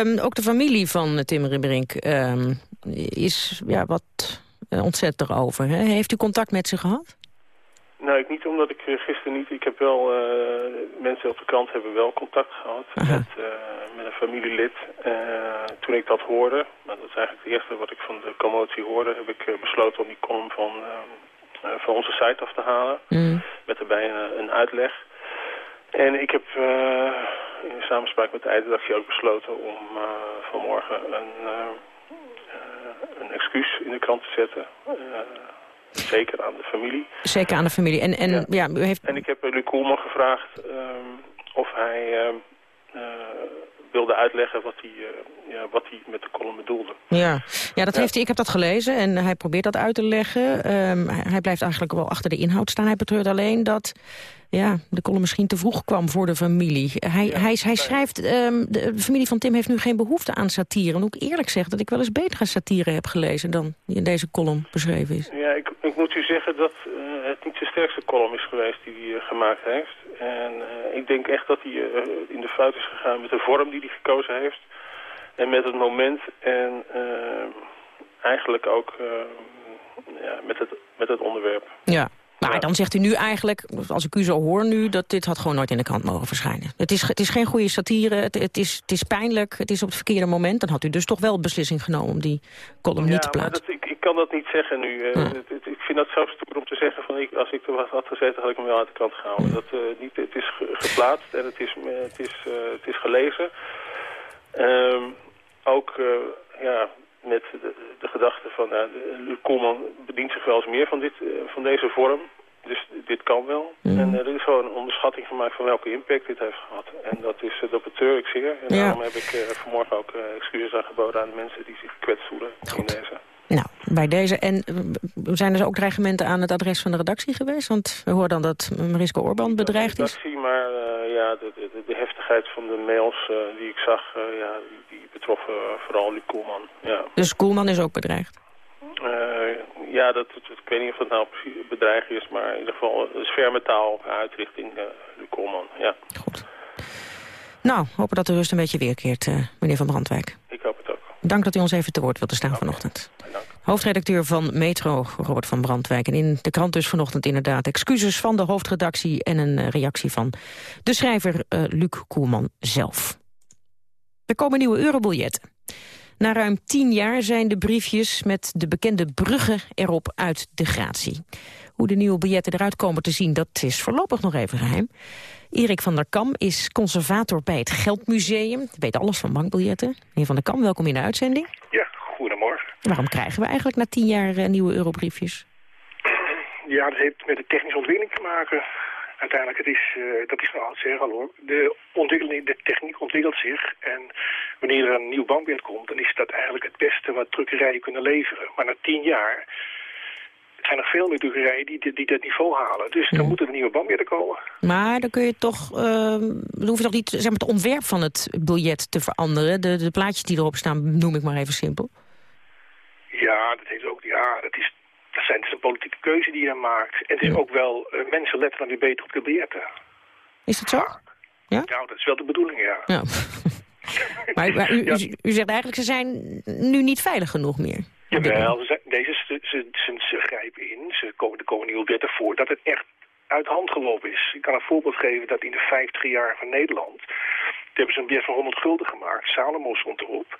Um, ook de familie van Tim Ribberink um, is ja, wat ontzet erover. Hè? Heeft u contact met ze gehad? Nou, ik niet omdat ik gisteren niet... Ik heb wel... mensen op de krant hebben wel contact gehad met, met een familielid. toen ik dat hoorde, maar dat is eigenlijk het eerste wat ik van de commotie hoorde... heb ik besloten om die column van eh, van onze site af te halen. Mm. Met daarbij een, een, uitleg. En ik heb uh, in samenspraak met de eindredactie ook besloten om uh, vanmorgen een, een excuus in de krant te zetten. zeker aan de familie. Zeker aan de familie. En, en, ja. ja u heeft... en ik heb Luc Koelman gevraagd um, of hij wilde uitleggen wat hij, uh, ja, wat hij met de column bedoelde. Ja, ja, dat Heeft hij, ik heb dat gelezen en hij probeert dat uit te leggen. Um, hij blijft eigenlijk wel achter de inhoud staan. Hij betreurt alleen dat ja, de column misschien te vroeg kwam voor de familie. Hij, ja, hij, hij schrijft, um, de familie van Tim heeft nu geen behoefte aan satire. En ook eerlijk zeg dat ik wel eens betere satire heb gelezen dan die in deze column beschreven is. Ja, ik, ik moet u zeggen dat uh, het niet zijn sterkste column is geweest die hij uh, gemaakt heeft. En uh, ik denk echt dat hij in de fout is gegaan met de vorm die hij gekozen heeft. En met het moment en eigenlijk ook ja, met, het, met het onderwerp. Ja. Maar dan zegt u nu eigenlijk, als ik u zo hoor nu... dat dit had gewoon nooit in de krant mogen verschijnen. Het is, het is geen goede satire, het, het, is, het is pijnlijk, het is op het verkeerde moment. Dan had u dus toch wel beslissing genomen om die column niet te plaatsen. Dat, ik, ik kan dat niet zeggen nu. Uh, het, het, ik vind dat zo stoer om te zeggen van ik, als ik er wat had gezeten had ik hem wel uit de krant gehouden. Dat, uh, niet, het is geplaatst en het is, het is, uh, het is gelezen. Um, ook ja, met de, de gedachte van uh, Luc Koolman bedient zich wel eens meer van, dit, van deze vorm. Dus dit kan wel. En uh, er is gewoon een onderschatting gemaakt van welke impact dit heeft gehad. En dat, is, dat betreur ik zeer. En Ja. daarom heb ik vanmorgen ook excuses aangeboden aan de mensen die zich gekwetst voelen in deze. Nou, bij deze. En eh, zijn er ook dreigementen aan het adres van de redactie geweest? Want we horen dan dat Mariska Orban bedreigd is. redactie, maar eh, ja, de, de, de heftigheid van de mails eh, die ik zag, eh, ja, die, die betroffen vooral Luc Koelman. Ja. Dus Koelman is ook bedreigd. Eh, ja, dat, ik weet niet of dat nou precies bedreiging is, maar in ieder geval een ferme taal uit richting uh, Luc Koolman. Ja, Nou, hopen dat de rust een beetje weerkeert, eh, meneer Van Brandwijk. ik hoop het ook. Dank dat u ons even te woord wilde staan vanochtend. Hoofdredacteur van Metro, Robert van Brandwijk. En in de krant dus vanochtend inderdaad excuses van de hoofdredactie... en een eh, reactie van de schrijver eh, Luc Koelman zelf. Er komen nieuwe eurobiljetten. Na ruim tien jaar zijn de briefjes met de bekende bruggen erop uit de gratie. Hoe de nieuwe biljetten eruit komen te zien, dat is voorlopig nog even geheim. Erik van der Kam is conservator bij het Geldmuseum. Weet alles van bankbiljetten. Meneer van der Kam, welkom in de uitzending. Ja, goedemorgen. Waarom krijgen we eigenlijk na tien jaar eh, nieuwe eurobriefjes? Ja, dat heeft met de technische ontwikkeling te maken. Uiteindelijk, het is, eh, dat is van oudsher al hoor. De, ontwikkeling, de techniek ontwikkelt zich. En wanneer er een nieuw bankbiljet komt, dan is dat eigenlijk het beste wat drukkerijen kunnen leveren. Maar na tien jaar zijn er veel meer drukkerijen die, die, die dat niveau halen. Dus dan moeten er nieuwe bankbiljetten komen. Maar dan kun je toch, eh, dan hoef je toch niet zeg maar, het ontwerp van het biljet te veranderen. De, de plaatjes die erop staan, noem ik maar even simpel. Ja, dat heeft ook, ja, dat is, dat zijn, dat is een politieke keuze die je dan maakt. En het is ook wel, eh, mensen letten dan weer beter op de biljetten. Is dat zo? Ja? Nou, dat is wel de bedoeling, ja. Ja. (laughs) maar maar u, u, u zegt eigenlijk, ze zijn nu niet veilig genoeg meer. Jawel, ze, deze, ze, ze, ze, grijpen in, ze komen, er komen nieuwe wetten voor, dat het echt uit hand gelopen is. Ik kan een voorbeeld geven dat in de 50 jaar van Nederland, toen hebben ze een biljet van 100 gulden gemaakt, Salomo stond erop.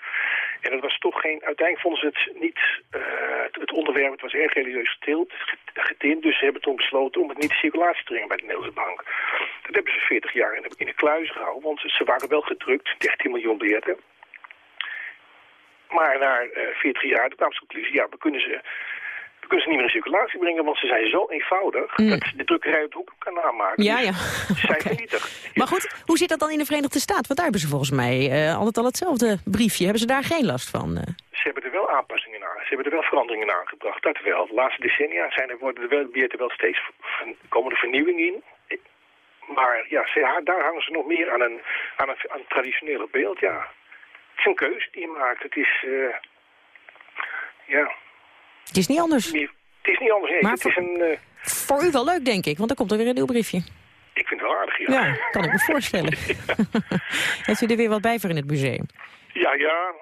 En dat was toch geen, uiteindelijk vonden ze het niet, eh, het, onderwerp, het was erg religieus getild, getint, dus ze hebben toen besloten om het niet in circulatie te brengen bij de Nederlandse bank. Dat hebben ze 40 jaar in de, kluis gehouden, want ze, waren wel gedrukt, 13 miljoen biljetten. Maar na eh 40 jaar toen kwam ze conclusie, ja, we kunnen ze, we kunnen ze niet meer in circulatie brengen, want ze zijn zo eenvoudig dat de drukkerij de hoek kan namaken. Mm. Ja, Dus ja. Ze zijn (laughs) vernietigd. Maar goed, hoe zit dat dan in de Verenigde Staten? Want daar hebben ze volgens mij eh, altijd al hetzelfde briefje. Hebben ze daar geen last van? eh? Ze hebben er wel aanpassingen aan. Ze hebben er wel veranderingen in aangebracht. Dat wel. De laatste decennia zijn er, worden er wel, steeds van, komen er vernieuwingen in. Maar ja, ze, daar hangen ze nog meer aan een, aan een, aan een traditionele beeld, ja. Het is een keuze die je maakt. Het is, eh, ja... Het is niet anders. Het is niet anders, nee. Maar het is een... eh, voor u wel leuk, denk ik, want dan komt er weer een nieuw briefje. Ik vind het wel aardig, ja. Ja, kan ik me voorstellen. (laughs) (laughs) Heeft u er weer wat bij voor in het museum? Ja, ja.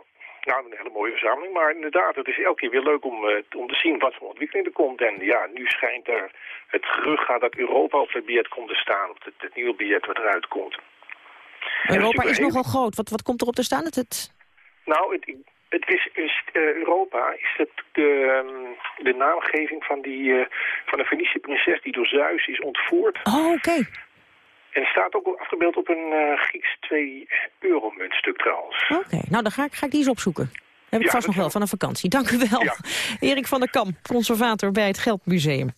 Nou, een hele mooie verzameling. Maar inderdaad, het is elke keer weer leuk om, uh, om te zien wat voor ontwikkeling er komt. En ja, nu schijnt er het gerucht gaat dat Europa op het biljet komt te staan. Op het, het nieuwe biljet wat eruit komt. Europa is nogal groot. Wat, wat komt erop te staan? Het... Nou, het, het is, is uh, Europa is het de, um, de naamgeving van, die, uh, van een Venetische prinses die door Zeus is ontvoerd. Oh, oké. Okay. En het staat ook afgebeeld op een uh, Grieks 2-euro-muntstuk trouwens. Oké, okay. nou dan ga ik, ga ik die eens opzoeken. heb ik ja, vast nog wel van een vakantie. Dank u wel. Ja. (laughs) Erik van der Kam, conservator bij het Geldmuseum.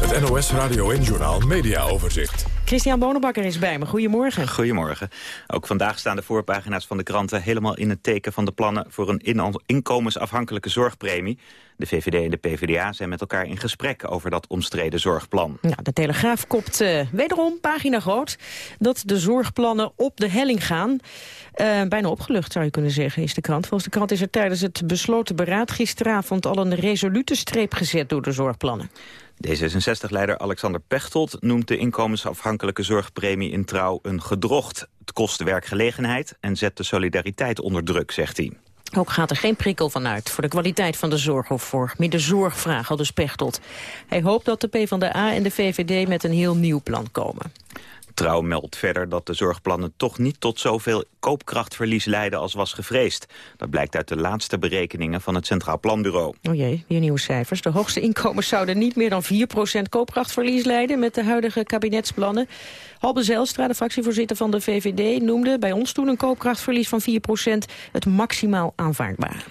Het NOS Radio en Journaal Media Overzicht. Christian Bonenbakker is bij me. Goedemorgen. Goedemorgen. Ook vandaag staan de voorpagina's van de kranten helemaal in het teken van de plannen voor een in inkomensafhankelijke zorgpremie. De VVD en de PvdA zijn met elkaar in gesprek over dat omstreden zorgplan. Ja, de Telegraaf kopt uh, wederom, pagina groot, dat de zorgplannen op de helling gaan. Uh, bijna opgelucht zou je kunnen zeggen, is de krant. Volgens de krant is er tijdens het besloten beraad gisteravond al een resolute streep gezet door de zorgplannen. D66-leider Alexander Pechtold noemt de inkomensafhankelijke zorgpremie in trouw een gedrocht. Het kost werkgelegenheid en zet de solidariteit onder druk, zegt hij. Ook gaat er geen prikkel van uit voor de kwaliteit van de zorg of voor de zorgvraag, al dus Pechtold. Hij hoopt dat de PvdA en de VVD met een heel nieuw plan komen. Trouw meldt verder dat de zorgplannen toch niet tot zoveel koopkrachtverlies leiden als was gevreesd. Dat blijkt uit de laatste berekeningen van het Centraal Planbureau. O jee, weer nieuwe cijfers. De hoogste inkomens zouden niet meer dan 4% koopkrachtverlies leiden met de huidige kabinetsplannen. Halbe Zijlstra, de fractievoorzitter van de VVD, noemde bij ons toen een koopkrachtverlies van 4% het maximaal aanvaardbare.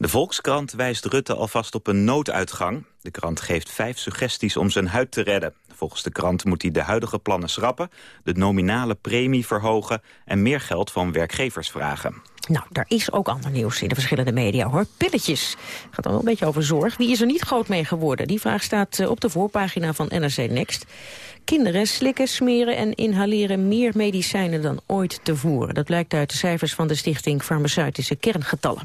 De Volkskrant wijst Rutte alvast op een nooduitgang. De krant geeft vijf suggesties om zijn huid te redden. Volgens de krant moet hij de huidige plannen schrappen... de nominale premie verhogen en meer geld van werkgevers vragen. Nou, daar is ook ander nieuws in de verschillende media, hoor. Pilletjes. Gaat dan wel een beetje over zorg. Wie is er niet groot mee geworden? Die vraag staat eh, op de voorpagina van NRC Next. Kinderen slikken, smeren en inhaleren meer medicijnen dan ooit tevoren. Dat blijkt uit de cijfers van de Stichting Farmaceutische Kerngetallen.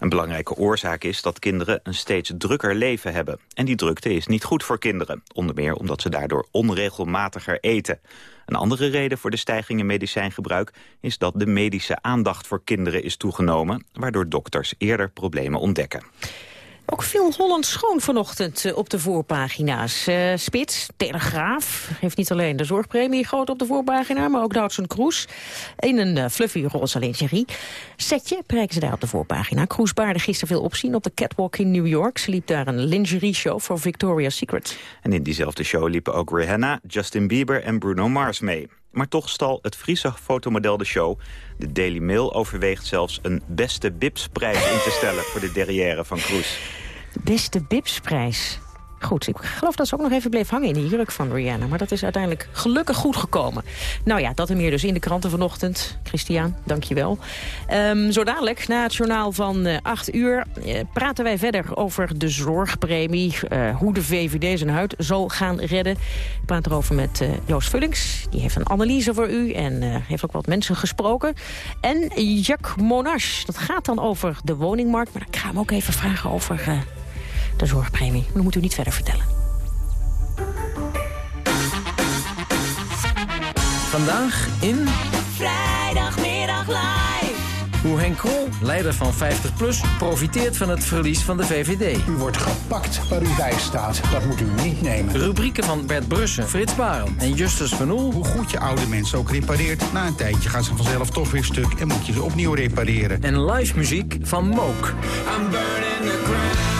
Een belangrijke oorzaak is dat kinderen een steeds drukker leven hebben. En die drukte is niet goed voor kinderen. Onder meer omdat ze daardoor onregelmatiger eten. Een andere reden voor de stijging in medicijngebruik... is dat de medische aandacht voor kinderen is toegenomen... waardoor dokters eerder problemen ontdekken. Ook veel Holland schoon vanochtend eh, op de voorpagina's. Uh, Spits, Telegraaf, heeft niet alleen de zorgpremie groot op de voorpagina... maar ook Doutzen Kroes in een uh, fluffy roze lingerie. Setje prijken ze daar op de voorpagina. Kroes baarde gisteren veel opzien op de catwalk in New York. Ze liep daar een lingerie-show voor Victoria's Secret. En in diezelfde show liepen ook Rihanna, Justin Bieber en Bruno Mars mee. Maar toch stal het Friese fotomodel de show. De Daily Mail overweegt zelfs een beste Bibsprijs in te stellen... voor de derrière van Kroes. Beste Bibsprijs. Goed, ik geloof dat ze ook nog even bleef hangen in de jurk van Rihanna. Maar dat is uiteindelijk gelukkig goed gekomen. Nou ja, dat en meer dus in de kranten vanochtend. Christian, dankjewel. Um, zo dadelijk, na het journaal van uh, 8 uur... Uh, praten wij verder over de zorgpremie. Uh, hoe de VVD zijn huid zal gaan redden. Ik praat erover met Joost Vullings. Die heeft een analyse voor u en heeft ook wat mensen gesproken. En Jacques Monash. Dat gaat dan over de woningmarkt. Maar ik ga hem ook even vragen over de zorgpremie. Maar dat moet u niet verder vertellen. Vandaag in... Vrijdagmiddag live. Hoe Henk Krol, leider van 50PLUS, profiteert van het verlies van de VVD. U wordt gepakt waar u bij staat. Dat moet u niet nemen. Rubrieken van Bert Brussen, Frits Barend en Justus van Oel. Hoe goed je oude mensen ook repareert... na een tijdje gaan ze vanzelf toch weer stuk en moet je ze opnieuw repareren. En live muziek van Mook. I'm burning the ground.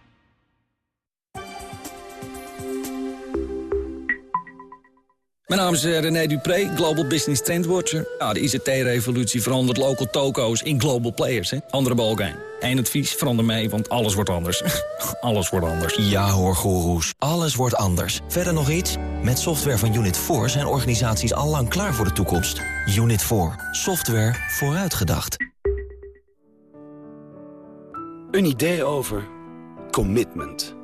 Mijn naam is eh, René Dupré, Global Business Trendwatcher. Ja, de ICT-revolutie verandert local toko's in global players. Hè? Andere balkijn. Eén advies, verander mee, want alles wordt anders. (laughs) alles wordt anders. Ja hoor, goeroes. Alles wordt anders. Verder nog iets? Met software van Unit 4 zijn organisaties al lang klaar voor de toekomst. Unit 4. Software vooruitgedacht. Een idee over commitment.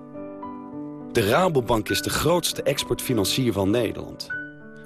De Rabobank is de grootste exportfinancier van Nederland.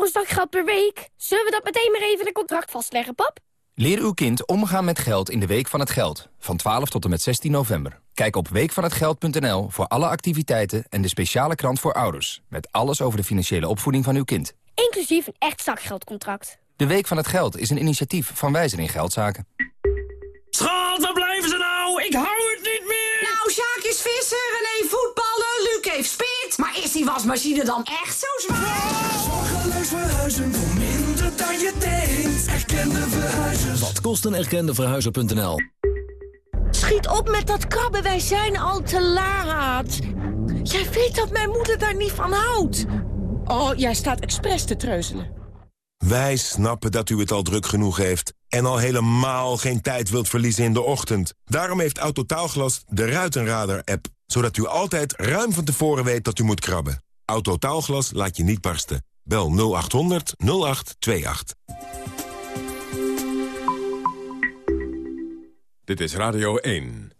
2 euro zakgeld per week. Zullen we dat meteen maar even in een contract vastleggen, pap? Leer uw kind omgaan met geld in de Week van het Geld. Van 12 tot en met 16 november. Kijk op weekvanhetgeld.nl voor alle activiteiten en de speciale krant voor ouders. Met alles over de financiële opvoeding van uw kind. Inclusief een echt zakgeldcontract. De Week van het Geld is een initiatief van Wijzer in Geldzaken. Schat, waar blijven ze nou? Ik hou het niet meer! Nou, Sjaak is vissen, René voetballen, Luc heeft spit. Maar is die wasmachine dan echt zo zwaar? Verhuizen voor minder dan je denkt. Erkende verhuizers. Wat kost een erkende verhuizer.nl? Schiet op met dat krabben, wij zijn al te laat. Jij weet dat mijn moeder daar niet van houdt. Oh, jij staat expres te treuzelen. Wij snappen dat u het al druk genoeg heeft... en al helemaal geen tijd wilt verliezen in de ochtend. Daarom heeft Autotaalglas de Ruitenradar-app... zodat u altijd ruim van tevoren weet dat u moet krabben. Autotaalglas laat je niet barsten. Bel 0800 0828. Dit is Radio 1.